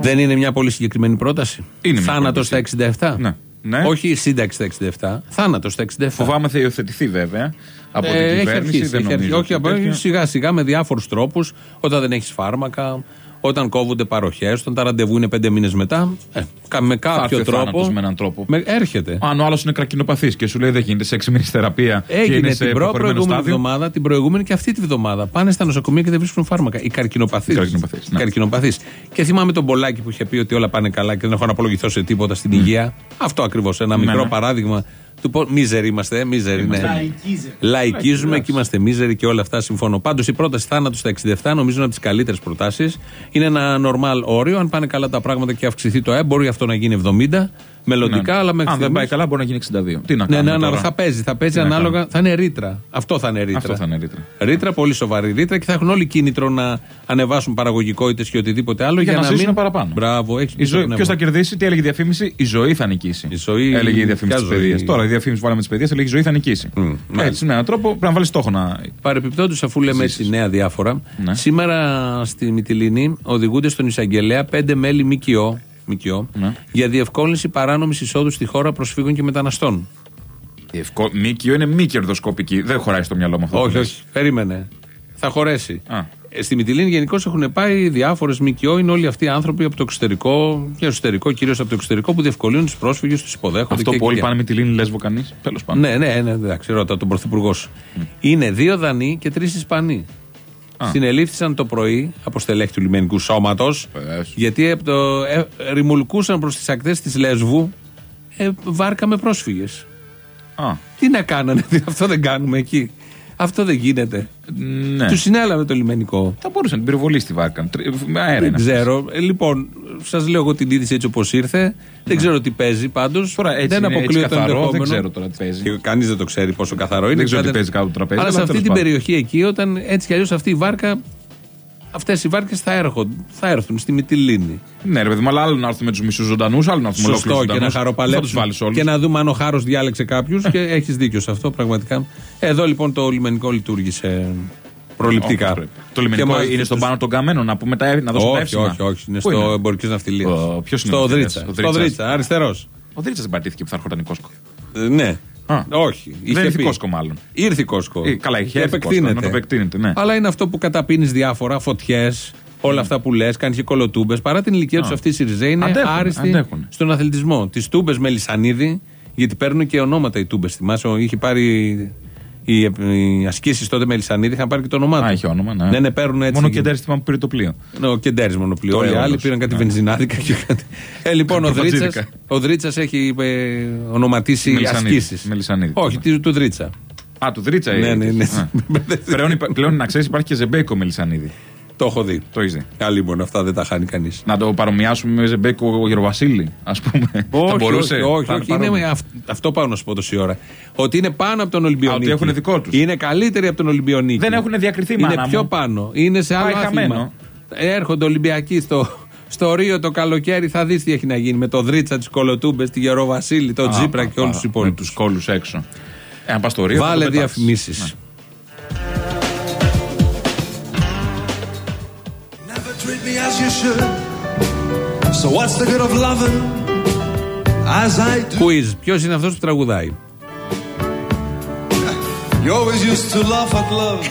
Δεν είναι μια πολύ συγκεκριμένη πρόταση; Είναι μια Θάνατος στα 67. Ναι. Ναι. Όχι η σύνταξη στα 67. Θάνατος στα 67. Φοβάμαι θα υιοθετηθεί βέβαια από Ε, την έχει κυβέρνηση. αρχίσει, δεν έχει αρχίσει. νομίζω. Όχι, ότι από- τέτοιο. σιγά σιγά με διάφορους τρόπους. Όταν δεν έχεις φάρμακα, όταν κόβονται παροχές, όταν τα ραντεβού είναι πέντε μήνες μετά. Ε, κα- με Θα έρθει κάποιο ο τρόπο. θάνατος με έναν τρόπο. με- έρχεται. Αν ο άλλος είναι καρκινοπαθής και σου λέει δεν γίνεται σε 6 μήνες θεραπεία και Έγινε είναι σε την προ- προχωρημένο προηγούμενη στάδιο. εβδομάδα, την προηγούμενη και αυτή τη βδομάδα. Πάνε στα νοσοκομεία και δεν βρίσκουν φάρμακα. Οι καρκινοπαθείς. Οι καρκινοπαθείς, ναι. καρκινοπαθείς. Και θυμάμαι τον Πολάκη που είχε πει ότι όλα πάνε καλά και δεν έχω να απολογηθώ σε τίποτα στην υγεία. Αυτό ακριβώς. Ένα Ναι, μικρό ναι. παράδειγμα του πώ. Μίζεροι είμαστε, ε, μίζεροι, ναι. Λαϊκίζουμε και είμαστε μίζεροι και όλα αυτά συμφωνώ. Πάντως η πρόταση θάνατου στα 67 νομίζω είναι από τις καλύτερες προτάσεις. Είναι ένα normal όριο. Αν πάνε καλά τα πράγματα και αυξηθεί το ΕΠ, μπορεί αυτό να γίνει 70 μελλοντικά, Ναι. αλλά μέχρι Αν δεν στιγμής- πάει καλά, μπορεί να γίνει 62. Τι να ναι, κάνουμε ναι, ναι, τώρα; θα παίζει. Θα παίζει Τι να ανάλογα. κάνουμε; Θα είναι ρήτρα. Αυτό θα είναι ρήτρα. Αυτό θα είναι ρήτρα. Ρήτρα, πολύ σοβαρή ρήτρα και θα έχουν όλοι κίνητρο να ανεβάσουν παραγωγικότητες και οτιδήποτε άλλο Για για, να να, ζήσουν μην. παραπάνω. Μπράβο, έχεις Η ζωή, ποιος θα κερδίσει, τι έλεγε η διαφήμιση, η ζωή θα νικήσει. Η ζωή- Έλεγε η διαφήμιση ποια τη ζωή; παιδείας. Τώρα η διαφήμιση που βάλαμε της παιδείας έλεγε η ζωή θα νικήσει. Έτσι, με έναν τρόπο πρέπει να βάλεις στόχο να. Παρεπιπτόντως, αφού λέμε έτσι νέα διάφορα, Ναι. σήμερα στη Μυτιλίνη οδηγούνται στον Ισαγγελέα πέντε μέλη ΜΚΟ, ΜΚΟ Ναι. για διευκόλυνση παράνομης εισόδου στη χώρα προσφύγων και μεταναστών. Η ευκο... Μίκιο είναι μη κερδοσκοπική. Δεν χωράει στο μυαλό μου αυτό. που όχι, λες. όχι. Περίμενε. Θα χωρέσει. Α. Ε, Στη Μυτιλίνη γενικώ έχουν πάει διάφορες ΜΚΟ. Είναι όλοι αυτοί οι άνθρωποι από το εξωτερικό και εσωτερικό, κυρίως από το εξωτερικό, που διευκολύνουν τους πρόσφυγες, τους υποδέχονται. Αυτό και που όλοι εκεί. πάνε με τη λίνη λέσβο κανείς. Τέλος πάντων. Ναι, ναι, ναι, εντάξει, ρώτα τον πρωθυπουργός σου. Είναι δύο Δανείοι και τρεις Ισπανοί. Συνελήφθησαν το πρωί από στελέχη του λιμενικού σώματος, γιατί από το, ε, ρημουλκούσαν προς τις ακτές της Λέσβου ε, βάρκα με πρόσφυγες. Α, Τι να κάνανε, αυτό δεν κάνουμε εκεί. Αυτό δεν γίνεται. ναι. Τους συνέλαβε το λιμενικό. Θα μπορούσε να την πυροβολεί στη βάρκα. Τρι- Με αέρα Δεν είναι. ξέρω. Ε, λοιπόν, σας λέω εγώ την είδηση έτσι όπως ήρθε. Δεν ξέρω τι παίζει πάντως. Τώρα έτσι δεν είναι, έτσι αποκλείω το καθαρό, δεν ενδεχόμενο. ξέρω τώρα τι παίζει. Κανείς δεν το ξέρει πόσο καθαρό είναι. Δεν ξέρω τι Ξέρετε- παίζει κάτω από το τραπέζι, Αλλά σε αλλά αυτή τέλος την πάντων. περιοχή εκεί, όταν έτσι κι αλλιώς αυτή η βάρκα. Αυτές οι βάρκες θα, έρχονται, θα έρθουν στη Μυτιλίνη. Ναι, ρε παιδί μου, αλλά άλλο να έρθουμε με τους μισούς ζωντανούς, άλλο να έρθουμε Σωστό και να χαροπαλέψουν. Θα τους βάλεις όλους. Και να δούμε αν ο Χάρος διάλεξε κάποιους. και έχεις δίκιο σε αυτό πραγματικά. Εδώ λοιπόν το λιμενικό λειτουργήσε προληπτικά. Το λιμενικό Και μας- είναι στον πάνω των καμένων, να, πούμε τα, να δώσουμε τα όχι, εύσημα. όχι, όχι. Είναι Πού στο εμπορικής ναυτιλίας. Ο- ποιος είναι Στο ο Δρίτσα; Δρίτσα; Ο Στο Δρίτσας. Δρίτσα, αριστερός. Ο Δρίτσα δεν πατήθηκε που θα έρχονταν η Κόσκο. Ναι. Α. Όχι. Δεν είχε ήρθε πει. η Κόσκο μάλλον. Ήρθε η Κόσκο. Ε, καλά, είχε Και έρθει η Κόσκο, να το επεκτείνεται, ναι. Αλλά είναι αυτό που καταπίνεις διάφορα, φωτιές, όλα αυτά που λες, κάνεις και κολοτούμπες. Παρά την ηλικία τους αυτή η Σιριζέ είναι Αντέχουν, άριστη αντέχουν. στον αθλητισμό. Τις τούμπες με λισανίδι, γιατί παίρνουν και ονόματα οι τούμπες. Θυμάσαι, είχε πάρει. Οι, οι ασκήσεις τότε με Λισανίδη είχαν πάρει και το όνομά του. Α, είχε όνομα, ναι. Ναι, ναι, παίρνουν έτσι. Μόνο και Ντέρι θυμάμαι που πήρε το πλοίο. Ναι, Ο Κεντέρη μόνο πλοίο. Το Όλοι οι άλλοι Αίωνος. πήραν κάτι Ναι. βενζινάδικα και κάτι. Ε, λοιπόν, ο Δρίτσα Προπατζίδικα. ο Δρίτσας έχει ε, ονοματίσει Με Λισανίδη, ασκήσεις. με Λισανίδη. Όχι, του, του Δρίτσα. Α, του Δρίτσα Ναι, ναι, ναι. Α. Πλέον, υπα- πλέον να ξέρεις υπάρχει και Ζεμπέικο με Λισανίδη. Το έχω δει. Το έχει δει. Καλή μόνο, αυτά δεν τα χάνει κανείς. Να το παρομοιάσουμε με Ζεμπέικο Γεροβασίλη, ας πούμε. θα Όχι, μπορούσε. όχι, όχι, Θα όχι. παρόμοιο. Είναι, με αυ- αυτό πάω να σου πω τόση ώρα. Ότι είναι πάνω από τον Ολυμπιονίκη. Α, ότι έχουν δικό τους. Είναι καλύτεροι από τον Ολυμπιονίκη. Δεν έχουν διακριθεί, Είναι μάνα πιο μου. πάνω. Είναι σε άλλο Πάει άθλημα. χαμένο. Έρχονται Ολυμπιακοί στο, στο Ρίο το καλοκαίρι. Θα δεις τι έχει να γίνει με το Δρίτσα, τις Κολοτούμπες, τη Γεροβασίλη, τον Α, Τζίπρα α, και όλους α, τους Με υπόλοιπους. τους κόλου έξω. Ε, αν πας στο Ρίο. θα Βάλε το πετάξεις. διαφημίσεις. as you should. So what's the good of loving as I do? Quiz. Ποιο είναι αυτό που τραγουδάει. You always used to laugh at love.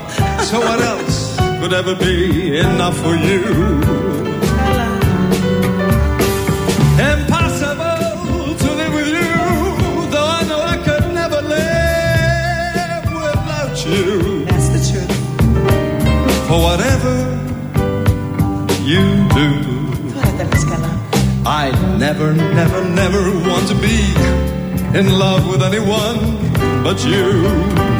so what else could ever be enough for you? Impossible to live with you, though I know I could never live without you. That's the truth. For whatever you do, I never, never, never want to be in love with anyone but you. You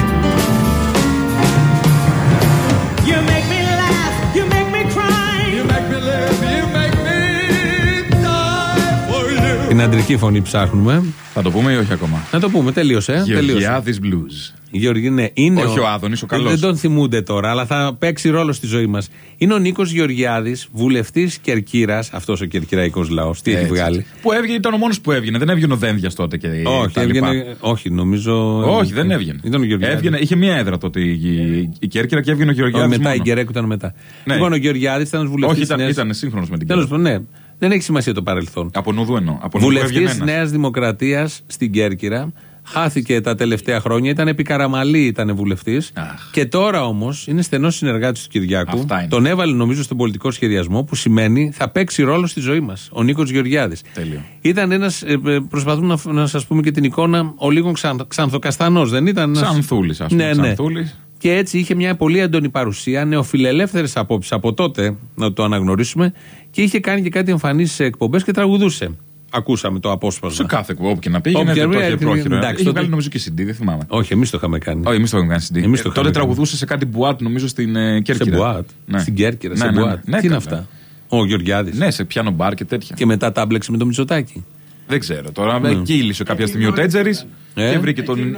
Την αντρική φωνή ψάχνουμε. Θα το πούμε ή όχι ακόμα; Να το πούμε, τελείωσε. τελείωσε. Γεωργιάδης Blues. Γεωργή, ναι, είναι Όχι ο Άδωνης, ο καλός. Δεν τον θυμούνται τώρα, αλλά θα παίξει ρόλο στη ζωή μας. Είναι ο Νίκος Γεωργιάδης, βουλευτής Κερκύρας, αυτός ο κερκυραϊκός λαός. Τι έχει Έτσι. βγάλει. Που έβγαινε, ήταν ο μόνος που έβγαινε. Δεν έβγαινε ο Δένδιας τότε και Όχι, τα λοιπά. έβγαινε, όχι, νομίζω. Όχι, δεν έβγαινε. Ήταν ο Γεωργιάδης. Έβγαινε, είχε μία έδρα τότε η, η, η Κέρκυρα και έβγαινε ο Όχι, Γεωργιάδης. μετά, η Γκερέκου ήταν μετά. Λοιπόν, ο Γεωργιάδης ήταν ένας βουλευτής. Όχι, ήταν, ήταν σύγχρονος με την Τέλος Κέρκυρα. πάντων, ναι. Δεν έχει σημασία το παρελθόν. Από νουδού εννοώ. Από νουδού έβγαινε Βουλευτή ένας. Νέας Δημοκρατίας στην Κέρκυρα. Χάθηκε τα τελευταία χρόνια. Ήταν επί Καραμαλή, ήταν βουλευτής. Και τώρα όμως είναι στενός συνεργάτης του Κυριάκου. Αυτά είναι. Τον έβαλε νομίζω στον πολιτικό σχεδιασμό που σημαίνει θα παίξει ρόλο στη ζωή μας. Ο Νίκος Γεωργιάδης. Τέλειο. Ήταν ένας, προσπαθούμε να, να σας πούμε και την εικόνα, ο λίγο ξαν, ξανθοκαστανός, δεν ήταν. ένας- Ξανθούλης, ας πούμε, Ναι, ναι. Ξανθούλης. Και έτσι είχε μια πολύ έντονη παρουσία, νεοφιλελεύθερες απόψεις από τότε, να το αναγνωρίσουμε, και είχε κάνει και κάτι εμφανίσεις σε εκπομπές και τραγουδούσε. Ακούσαμε το απόσπασμα. Σε κάθε κουβόπ και να πήγαινε, Όποια δεν το μία, είχε πρόχειρο. εντάξει, Είχε τότε- βγάλει νομίζω και CD, δεν θυμάμαι. Όχι, εμείς το είχαμε κάνει. Όχι, εμείς το είχαμε κάνει CD. Εμείς το Ε, είχαμε τότε κάνει. τραγουδούσε σε κάτι μπουάτ, νομίζω στην ε, Κέρκυρα. Σε μπουάτ. Ναι. Στην Κέρκυρα, σε Ναι, ναι, ναι. μπουάτ. Ναι, Τι είναι καλά. αυτά; Ο Γεωργιάδης. Ναι, σε πιάνο μπαρ και τέτοια. Και μετά τα έμπλεξε με το Μητσοτάκι. Δεν ξέρω τώρα. Ναι. Εκεί ήλυσε κάποια στιγμή ο Τέτζερης Ε. και βρήκε τον.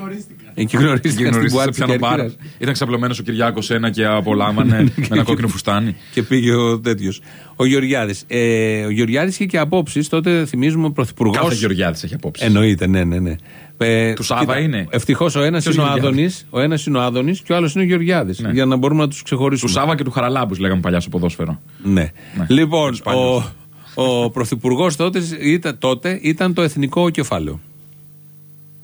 Εκεί γνωρίστηκαν στην γνωρίστηκε μπουάτ σε της πιάνο μπαρ. Κέρκυρας. Ήταν ξαπλωμένος ο Κυριάκος ένα και απολάμβανε με ένα κόκκινο φουστάνι. Και πήγε ο τέτοιος. Ο Γεωργιάδης. Ε, ο Γεωργιάδης είχε και απόψεις. Τότε θυμίζουμε ο Πρωθυπουργό. Κάθε Γεωργιάδης έχει απόψεις. Εννοείται, ναι, ναι. ναι. Ε, Του Σάβα είναι. Ευτυχώς ο ένας Ποιος είναι ο είναι ο Άδωνης, ο ένας είναι ο Άδωνης και ο άλλος είναι ο Γεωργιάδης. Ναι. Για να μπορούμε να τους ξεχωρίσουμε. Του Σάβα και του Χαραλάμπους λέγαμε παλιά στο ποδόσφαιρο. Ναι. Ναι. Λοιπόν, Τους παλιούς. ο, ο Πρωθυπουργός τότε, ήταν, τότε ήταν το εθνικό κεφάλαιο.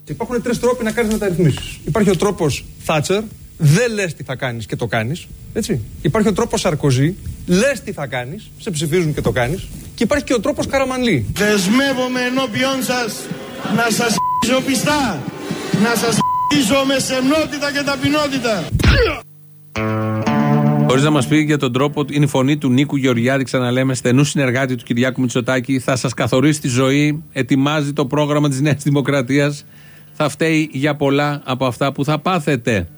Υπάρχουν τρεις τρόποι να κάνεις μεταρρυθμίσεις. Υπάρχει ο τρόπος Θάτσερ, δεν λες τι θα κάνεις και το κάνεις. Έτσι. Υπάρχει ο τρόπος Σαρκοζή, λες τι θα κάνεις, σε ψηφίζουν και το κάνεις. Και υπάρχει και ο τρόπος Καραμανλή. Δεσμεύομαι ενώπιον σας να σας ζω πιστά, να σας ζω με σεμνότητα και ταπεινότητα. Χωρί να μας πεις για τον τρόπο, είναι η φωνή του Νίκου Γεωργιάδη, ξαναλέμε, στενού συνεργάτη του Κυριάκου Μητσοτάκη. Θα σας καθορίσει τη ζωή, ετοιμάζει το πρόγραμμα της Νέας Δημοκρατίας. Θα φταίει για πολλά από αυτά που θα πάθετε.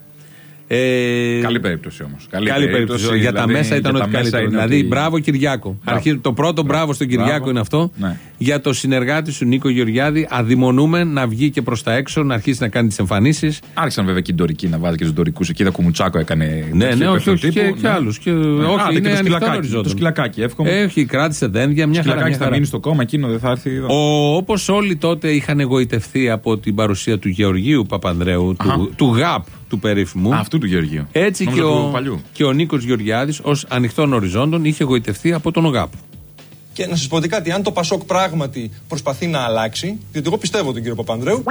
Ε, Καλή περίπτωση όμως. Καλή, περίπτωση. Για τα μέσα ήταν ό,τι καλύτερο. Δηλαδή, μπράβο Κυριάκο. Αρχίζει, το πρώτο μπράβο, στον Κυριάκο Μπράβο. είναι αυτό. Ναι. Για το συνεργάτη σου Νίκο Γεωργιάδη, αδειμονούμε να βγει και προς τα έξω, να αρχίσει να κάνει τις εμφανίσεις. Άρχισαν βέβαια και οι ντορικοί να βάζει και τους ντορικούς. Εκεί είδα Κουμουτσάκο έκανε. Ναι, τέτοιο ναι, όχι, υπεύθυνο όχι, και, τύπου, και ναι. άλλους. Και, Ναι, όχι, άντε, είναι και το ανοιχτό σκυλακάκι. οριζόντων. Το σκυλακάκι, εύχομαι. Έχει, κράτησε δένδια, μια χαρά. σκυλακάκι Μια θα χαρά. μείνει στο κόμμα, εκείνο δεν θα έρθει εδώ. Όπως όλοι τότε είχαν εγωιτευτεί από την παρουσία του Γεωργίου Παπανδρέου, του, του ΓΑΠ του περίφημου. Α, αυτού του Γεωργίου. Έτσι και Νόμιζα του ο, παλιού. και ο Νίκος Γεωργιάδης, ως ανοιχτών οριζόντων, είχε εγωιτευτεί από τον ΓΑΠ. Και να σας πω ότι κάτι, αν το Πασόκ πράγματι προσπαθεί να αλλάξει, διότι εγώ πιστεύω τον κύριο Παπανδρέου,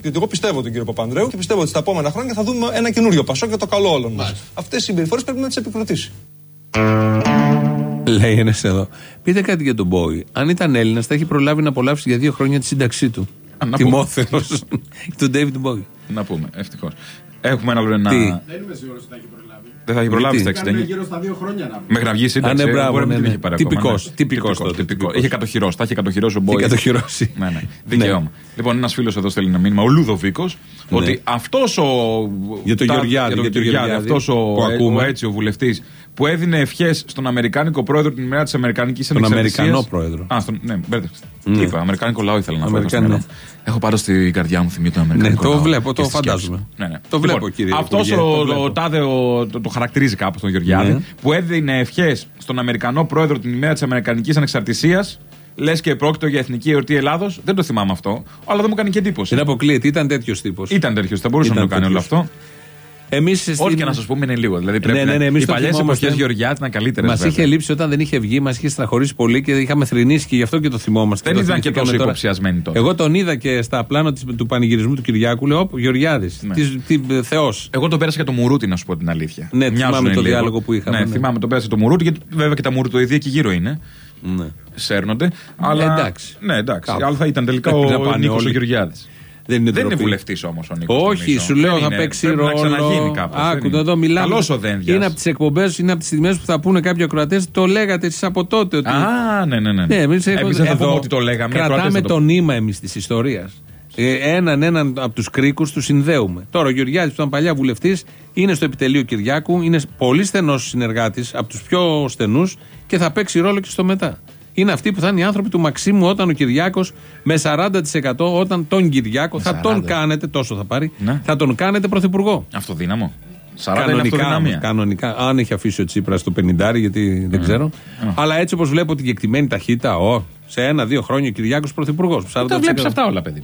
διότι εγώ πιστεύω τον κύριο Παπανδρέου και πιστεύω ότι στα επόμενα χρόνια θα δούμε ένα καινούριο Πασόκ για το καλό όλων μας. Αυτές οι συμπεριφορές πρέπει να τις επικροτήσει. Λέει ένας εδώ. Πείτε κάτι για τον Μπόι. Αν ήταν Έλληνας, θα έχει προλάβει να απολαύσει για δύο χρόνια τη σύνταξή του. Α, να Τιμόθεος. του David Μπόι. Να πούμε, ευτυχώς. Έχουμε ένα άλλο ένα. Τι; Δεν είμαι σίγουρος ότι θα έχει προλάβει. Δεν θα έχει προλάβει στα 69. γύρω στα δύο χρόνια να πούμε. Μέχρι να βγει η σύνταξη. Α, ναι, ε, μπράβο, μπορεί να ναι, μην ναι. είχε πάρει ακόμα, Τυπικός, ναι. τυπικός τότε, τυπικός. τυπικός. Είχε κατοχυρώσει, τα είχε κατοχυρώσει ο Μπόι. Είχε κατοχυρώσει. Ναι, ναι. Δικαίωμα. Λοιπόν, ένας φίλος εδώ στέλνει ένα μήνυμα, ο Λούδοβίκο, ότι αυτός ο. Ναι. Για το τα- Γεωργιάδη, Για για τον το Γεωργιάδη. Γεωργιάδη, Αυτός ο, που ε, ακούμε. ο έτσι ο βουλευτής που έδινε ευχές στον Αμερικάνικο πρόεδρο την ημέρα της Αμερικανικής Τον Ανεξαρτησίας. Αμερικανό πρόεδρο. Α, στον, ναι, μπέρδεψα. Ναι. Τι είπα, Αμερικάνικο λαό ήθελα να πω. Αμερικανό. στο μυαλό μου. Έχω πάντω στην καρδιά μου θυμεί τον Αμερικανικό Ναι, το λαό βλέπω, και το στη σκέψη φαντάζομαι. μου. Ναι, ναι. Το βλέπω, κύριε Αυτός Υπουργέ, το ο, βλέπω. ο τάδε ο- το, το χαρακτηρίζει κάπως τον Γεωργιάδη, Ναι. που έδινε ευχές στον Αμερικανό πρόεδρο την ημέρα της Αμερικανικής Ανεξαρτησίας. Λες και πρόκειτο για εθνική εορτή Ελλάδος. Δεν το θυμάμαι αυτό, αλλά δεν μου κάνει και εντύπωση. Δεν αποκλείεται, ήταν τέτοιος τύπος. Ήταν τέτοιος, θα μπορούσε να Ήταν το κάνει όλο τέτοιος. αυτό. Εμείς Ό,τι στην- και να σας πούμε είναι λίγο. Δηλαδή πρέπει Ναι, ναι, ναι, να... εμείς οι το παλιές θυμόμαστε. εποχές Γεωργιάτη ήταν καλύτερες. Μας είχε λείψει όταν δεν είχε βγει, μας είχε στραχωρήσει πολύ και είχαμε θρυνήσει και γι' αυτό και το θυμόμαστε. Δεν Το ήταν και θυμηθήκαμε τόσο τώρα. υποψιασμένοι τότε. Εγώ τον είδα και στα πλάνα της, του πανηγυρισμού του Κυριάκου, λέω, Ωπ, Γεωργιάδης. Ναι. Θεός. Εγώ τον πέρασα για το Μουρούτι, να σου πω την αλήθεια. Ναι, Μοιάζουν θυμάμαι το λίγο. διάλογο που είχαμε, Ναι, ναι. θυμάμαι τον πέρασα για το Μουρούτι, γιατί βέβαια και τα Μουρούτοειδή εκεί γύρω είναι. Ναι. Σέρνονται. Αλλά... εντάξει. Ναι, εντάξει. Κάπου. Αλλά θα ήταν τελικά Πρέπει να ο πάνε Νίκος ο όλοι. Γεωργιάδης. Δεν είναι, Δεν είναι ντροπή. βουλευτής όμως ο Νίκος. Όχι, σου λέω θα παίξει ρόλο. Να ξαναγίνει κάπως. Άκου, εδώ μιλάμε. Καλός ο Δένδιας. Είναι από τις εκπομπές, είναι από τις στιγμές που θα πούνε κάποιοι ακροατές. Το λέγατε εσείς από τότε. Ότι... Α, ναι, ναι, ναι. Ναι, εμείς έχουμε- Εμείς δεν θα εδώ πούμε ότι το λέγαμε. οι ακροατές Κρατάμε θα το το νήμα εμείς της ιστορίας. Έναν έναν από τους κρίκους του συνδέουμε. Τώρα ο Γεωργιάδης που ήταν παλιά βουλευτής είναι στο επιτελείο Κυριάκου, είναι πολύ στενός συνεργάτης, από τους πιο στενούς και θα παίξει ρόλο και στο μετά. Είναι αυτοί που θα είναι οι άνθρωποι του Μαξίμου όταν ο Κυριάκος με 40% όταν τον Κυριάκο θα 40. τον κάνετε, τόσο θα πάρει, Ναι. θα τον κάνετε πρωθυπουργό. Αυτοδύναμο. 40 είναι Κανονικά, αυτοδυναμία. όμως, κανονικά. Αν έχει αφήσει ο Τσίπρας το 50, γιατί δεν ξέρω. Αλλά έτσι όπως βλέπω την κεκτημένη ταχύτητα, ο, σε ένα-δύο χρόνια ο Κυριάκος πρωθυπουργός. Τα βλέπεις αυτά όλα, παιδί.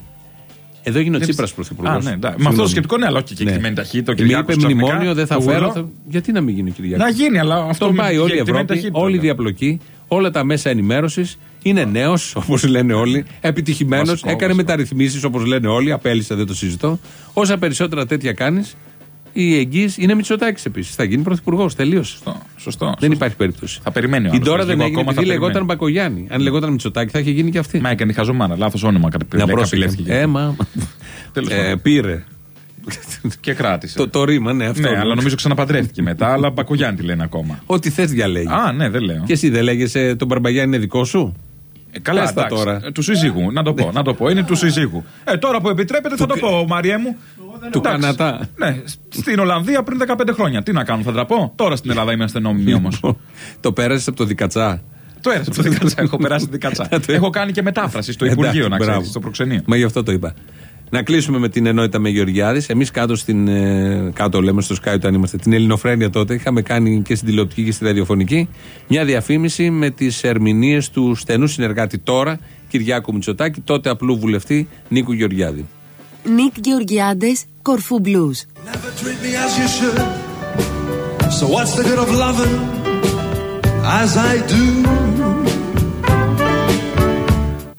Εδώ έγινε ο Δεν Τσίπρας ψ- πρωθυπουργός. Α, ναι, εντάξει. Με αυτό το σκεπτικό ναι, αλλά όχι και κεκτημένη ταχύτητα. Ο Μου Κυριάκος είπε ξαφνικά, μνημόνιο, δεν θα το φέρω. βουλό. θα- Γιατί να μην γίνει ο Κυριάκο; Να γίνει, αλλά αυτό Τον με πάει όλη η κεκτημένη Ευρώπη, ταχύτητα, όλη η λέω. διαπλοκή, όλα τα μέσα ενημέρωσης. Είναι νέος, όπως λένε όλοι, επιτυχημένος, Βασικό, έκανε βασικό. μεταρρυθμίσεις όπως λένε όλοι, απέλησε, δεν το συζητώ. Όσα περισσότερα τέτοια κάνεις, η εγγύη είναι Μητσοτάκης επίσης. Θα γίνει πρωθυπουργός, τελείωσε. Σωστό. Δεν υπάρχει περίπτωση. Θα περιμένει ο Η άλλος, τώρα λίγο δεν έγινε ακόμα επειδή θα λεγόταν περιμένει. Μπακογιάννη. Αν λεγόταν Μητσοτάκη θα είχε γίνει και αυτή. Μα έκανε τη χαζομάρα, λάθος όνομα κατά Να πρόσεχε. καπηλεύτηκε. Ε, μα. Τέλος Ε, πάντων. πήρε. Και κράτησε. Το, το ρήμα, ναι, αυτό. Ναι, αλλά νομίζω ξαναπαντρεύτηκε μετά, αλλά Μπακογιάννη τη λένε ακόμα. Ό,τι θες διαλέγει. Α, ναι, δεν λέω. Και εσύ δεν λέγεσαι τον Μπαρμπαγιάννη είναι δικό σου. Ε, καλά, Πες τα εντάξει. τώρα. Ε, Του συζύγου. Να το πω, να το πω. Είναι του συζύγου. Ε, τώρα που επιτρέπετε θα το πω, Μαριέ μου. Του Εντάξει. Κανατά. Ναι, στην Ολλανδία πριν 15 χρόνια. Τι να κάνω, θα τραπώ. Τώρα στην Ελλάδα είμαστε νόμιμοι όμως. Το πέρασες από το δικατσά. Το έρεσε από το δικατσά. Έχω περάσει δικατσά. Έχω κάνει και μετάφραση στο Υπουργείο, Εντάξει, να μπράβο. ξέρει, στο προξενείο. Μα γι' αυτό το είπα. Να κλείσουμε με την ενότητα με Γεωργιάδης. Εμείς κάτω στην. ε, κάτω λέμε στο Sky όταν είμαστε. Την Ελληνοφρένεια τότε. Είχαμε κάνει και στην τηλεοπτική και στη ραδιοφωνική μια διαφήμιση με τις ερμηνείες του στενού συνεργάτη τώρα Κυριάκου Μητσοτάκη, τότε απλού βουλευτή Νίκου Γεωργιάδη. Νίκ Γεωργιάντες, Corfu Blues. Never treat me as you should. So what's the good of loving as I do?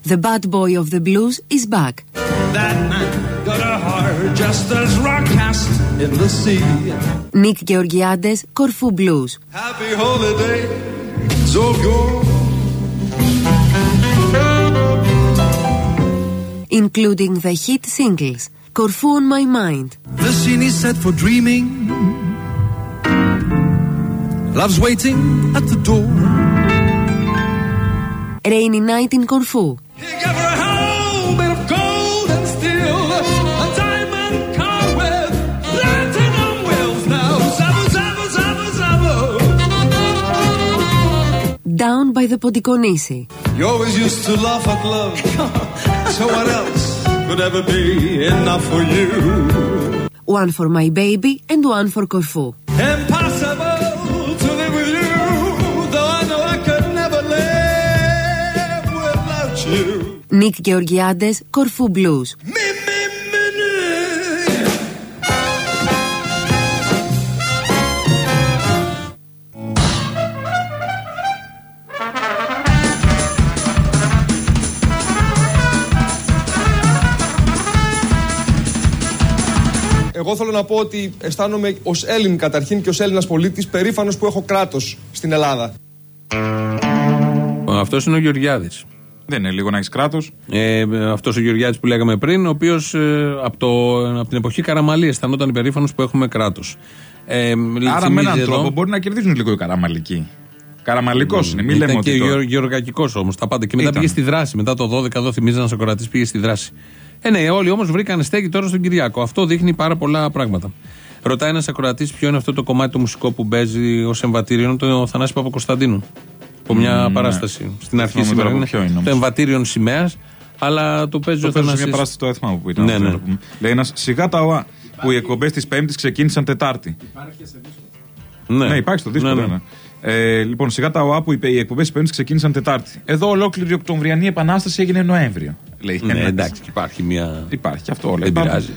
The bad boy of the blues is back. That man got a heart just as rock cast in the sea. Nick Georgiades, Corfu Blues. Happy holiday, Zogo. including the hit singles Corfu on my mind. The scene is set for dreaming. Love's waiting at the door. Rainy night in Corfu. Down by the Podikonisi. You always used to laugh at love. so what else? could ever be enough for you. One for my baby and one for Corfu. Impossible to live with you, though I know I could never live without you. Nick Georgiades, Corfu Blues. Εγώ θέλω να πω ότι αισθάνομαι ως Έλλην καταρχήν και ως Έλληνας πολίτης περήφανος που έχω κράτος στην Ελλάδα. Αυτός είναι ο Γεωργιάδης. Δεν είναι λίγο να έχεις κράτος. Ε, Αυτός ο Γεωργιάδης που λέγαμε πριν, ο οποίος ε, από, το, από την εποχή Καραμαλής αισθανόταν υπερήφανος που έχουμε κράτος. Ε, Άρα με έναν τρόπο μπορεί να κερδίζουν λίγο οι καραμαλικοί. Καραμαλικός είναι, μην λέμε Ήταν ότι. και το- γεω, γεωργακικός όμως τα πάντα. Και μετά Ήταν. πήγε στη δράση. Μετά το 12 εδώ θυμίζει ένας ακροατής πήγε στη δράση. Ε, ναι, όλοι όμως βρήκαν στέγη τώρα στον Κυριάκο. Αυτό δείχνει πάρα πολλά πράγματα. Ρωτάει ένας ακροατής ποιο είναι αυτό το κομμάτι το μουσικό που παίζει ως εμβατήριο. Είναι το Θανάση Παπακοσταντίνου. Από μια Μ, παράσταση. ναι. Στην αρχή Θυμάμαι σήμερα τώρα είναι ποιο είναι όμως. το εμβατήριο σημαίας. Αλλά το παίζει Το ο παίζω σε Θανάσης. μια παράσταση το έθιμα μου που ήταν. Ναι, αυτό ναι. να το πούμε. Λέει ένας σιγά τα ΟΑ που οι εκπομπές της Πέμπτης ξεκίνησαν Τετάρτη. Ναι, Ναι, υπάρχει στο δίσκο. Ναι, Ναι, ναι. ναι. Ε, λοιπόν, σιγά τα ΟΑ που είπε, οι εκπομπές της Πέμπτης ξεκίνησαν Τετάρτη. Εδώ ολόκληρη η Οκτωβριανή Επανάσταση έγινε Νοέμβριο. Λέει Ναι, ένας. εντάξει, και υπάρχει μια. Υπάρχει και αυτό όλα. Δεν Υπάρχουν. πειράζει.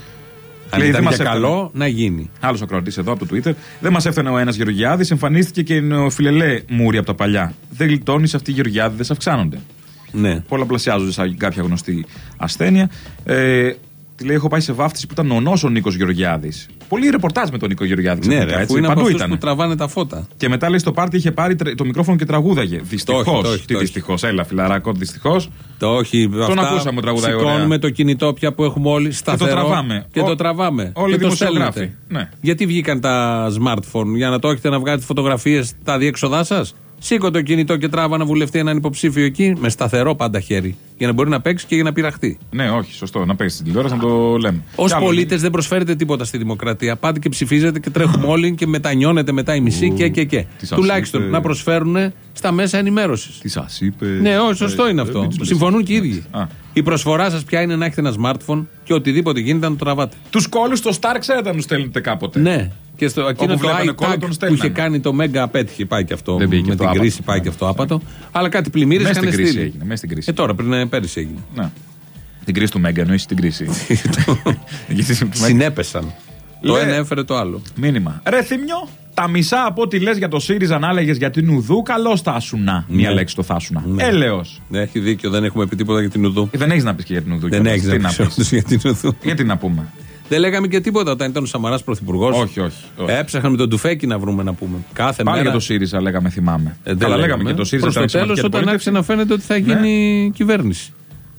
Αν ήταν για καλό, να γίνει. Άλλος ακροατής εδώ από το Twitter. Δεν μας έφτανε ο ένας Γεωργιάδης, εμφανίστηκε και είναι ο φιλελέ Μούρι από τα παλιά. Δεν γλιτώνεις, αυτοί οι Γεωργιάδες αυξάνονται. Ναι. Πολλαπλασιάζονται σαν κάποια γνωστή ασθένεια. Ε, τη λέει: Έχω πάει σε βάφτιση που ήταν ονό ο Νίκος Γεωργιάδης. Πολύ ρεπορτάζ με τον Νίκο Γεωργιάδη. Ναι, ξαφνικά, ρε, έτσι, αφού είναι από παντού αυτούς ήταν. που τραβάνε τα φώτα. Και μετά λέει στο πάρτι είχε πάρει τρε- το μικρόφωνο και τραγούδαγε. Δυστυχώς. όχι, το όχι, Τι το όχι. δυστυχώς, έλα φιλαράκο, δυστυχώς. Το όχι, Τον αυτά ακούσαμε τραγουδάει ωραία. Σηκώνουμε το κινητό πια που έχουμε όλοι σταθερό. τραβάμε. Και Ο- το τραβάμε. όλοι και το δημοσιογράφοι. στέλνετε. Ναι. Γιατί βγήκαν τα smartphone, για να το έχετε να βγάλετε φωτογραφίες τα διέξοδά σας; Σήκω το κινητό και τράβα να βουλευτεί έναν υποψήφιο εκεί με σταθερό πάντα χέρι. Για να μπορεί να παίξει και για να πειραχτεί. Ναι, όχι, σωστό. Να παίξει την τηλεόραση να το λέμε. Ω Κι άλλο- πολίτε δεν προσφέρετε τίποτα στη δημοκρατία. Πάτε και ψηφίζετε και τρέχουμε όλοι και μετανιώνετε μετά η μισή και και και. τι σας Τουλάχιστον είπε. να προσφέρουν στα μέσα ενημέρωση. Τι σα είπε. Ναι, όχι, σωστό είναι Ε, αυτό. μην τους λες. Συμφωνούν και οι ίδιοι. Α. Η προσφορά σα πια είναι να έχετε ένα smartphone και οτιδήποτε γίνεται να το τραβάτε. Του κόλλου στο Star ξέρετε να του στέλνετε κάποτε. Ναι. Και στο εκείνο το βλέπανε κόλλο, iTag τον που στέλνανε. είχε κάνει το Mega απέτυχε, πάει και αυτό. Δεν πήγε με αυτό την άπατο. κρίση πάει και αυτό άπατο. Αλλά κάτι πλημμύρε Μέσα είχαν στην κρίση στείλει. έγινε. Μέσα στην κρίση. Ε, τώρα πριν ε, πέρυσι έγινε. Ναι. Την κρίση του Μέγκα, εννοείς την κρίση. Γιατί του Μέγκα- Συνέπεσαν. Το Λέ- ένα έφερε το άλλο. Μήνυμα. Ρε Θημιό, τα μισά από ό,τι λες για το ΣΥΡΙΖΑ να έλεγες για την Ουδού, καλώς θάσουνα. Μία Ναι. λέξη το θάσουνα. Ναι. Έλεος. Ναι, έχει δίκιο, δεν έχουμε πει τίποτα για την Ουδού. Ε, Δεν έχεις να πεις και για την Ουδού. Δεν κιόλας. έχεις Τι να πεις πεις. όντως για την Ουδού. Γιατί να πούμε. Δεν λέγαμε και τίποτα όταν ήταν ο Σαμαράς πρωθυπουργός. Όχι, όχι. όχι. Έψαχναμε τον Τουφέκι να βρούμε να πούμε. Κάθε Πάλι μέρα. για το ΣΥΡΙΖΑ λέγαμε, θυμάμαι. Ε, δεν Καλά, λέγαμε και το ΣΥΡΙΖΑ. Προς το ήταν τέλος, σημαντική όταν αντιπολίτευση. άρχισε να φαίνεται ότι θα γίνει κυβέρνηση.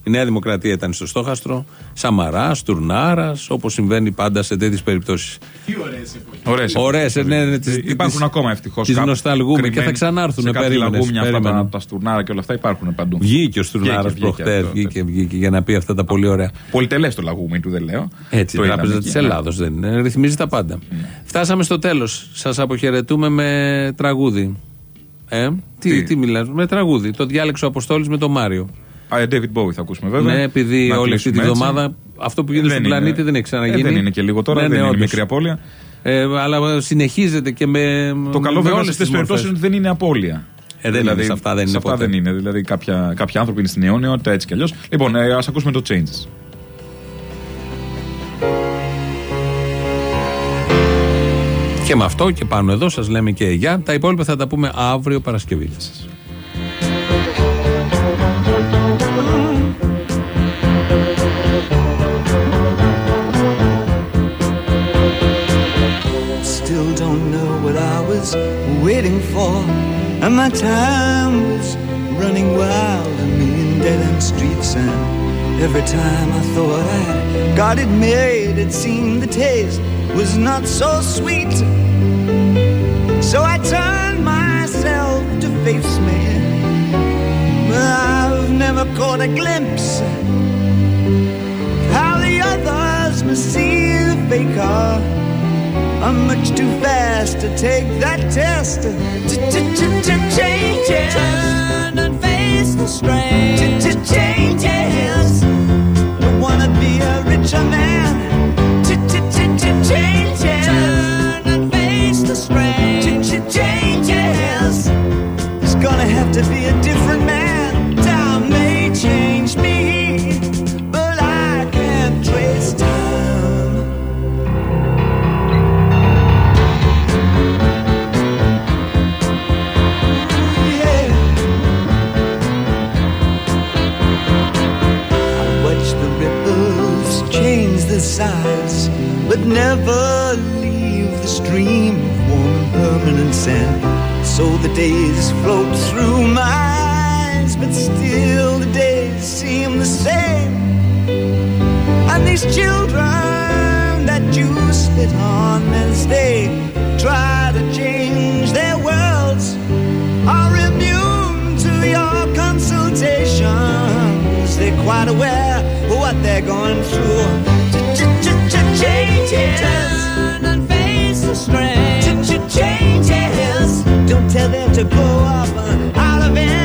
Η Νέα Δημοκρατία ήταν στο στόχαστρο. Σαμαράς, Τουρνάρας, όπως συμβαίνει πάντα σε τέτοιες περιπτώσεις. Τι ωραίες εποχές. Ωραίες Ωραίες, εποχές. ναι, ναι, τις- Υπάρχουν τις- ακόμα ευτυχώς. τις νοσταλγούμε και θα ξανάρθουν, Σε κάτι περίμενες, λαγούμια αυτά περίμενε. τα, τα στουρνάρα και όλα αυτά υπάρχουν παντού. Βγήκε ο Στουρνάρας Βγήκε, βγήκε προχτές. αυτό, Βγήκε, βγήκε για να πει αυτά τα πολύ ωραία. Πολυτελές το λαγούμι του, δεν λέω. Έτσι, Το η Τράπεζα είδαμε της εκεί, ναι. Ελλάδος δεν είναι. Ρυθμίζει τα πάντα. Φτάσαμε στο τέλος. Σας αποχαιρετούμε με τραγούδι. Ε, τι, Τι; τι μιλάς, με τραγούδι. Το διάλεξε ο Αποστόλης με τον Μάριο. Α, ε, David Bowie θα ακούσουμε βέβαια. Ναι, επειδή Να όλη αυτή τη κλείσουμε έτσι. εβδομάδα αυτό που γίνεται Δεν στον είναι. πλανήτη δεν έχει ξαναγίνει. Ε, δεν είναι και λίγο τώρα, Ναι, δεν ναι, είναι όντως. μικρή απώλεια. Ε, αλλά συνεχίζεται και με. Το καλό με βέβαια όλες σε αυτές τις τις περιπτώσεις μορφές. είναι ότι δεν είναι απώλεια. Ε, δεν είναι, σε αυτά δεν είναι σε αυτά ποτέ. δεν είναι. Δηλαδή κάποια, κάποιοι άνθρωποι είναι στην αιώνιότητα έτσι κι αλλιώς. Λοιπόν, ε, ας ακούσουμε το Changes. Και με αυτό και πάνω εδώ σας λέμε και γεια. Τα υπόλοιπα θα τα πούμε αύριο Παρασκευή. Was waiting for. And my time was running wild, a million dead end streets. And every time I thought I got it made, it seemed the taste was not so sweet. So I turned myself to face me. But I've never caught a glimpse of how the others must see the faker. I'm much too fast to take that test. Changes. Turn and face the strain. So the days float through my eyes, but still the days seem the same. And these children that you spit on as they try to change their worlds are immune to your consultations. They're quite aware of what they're going through. tell them to blow up uh, out of it.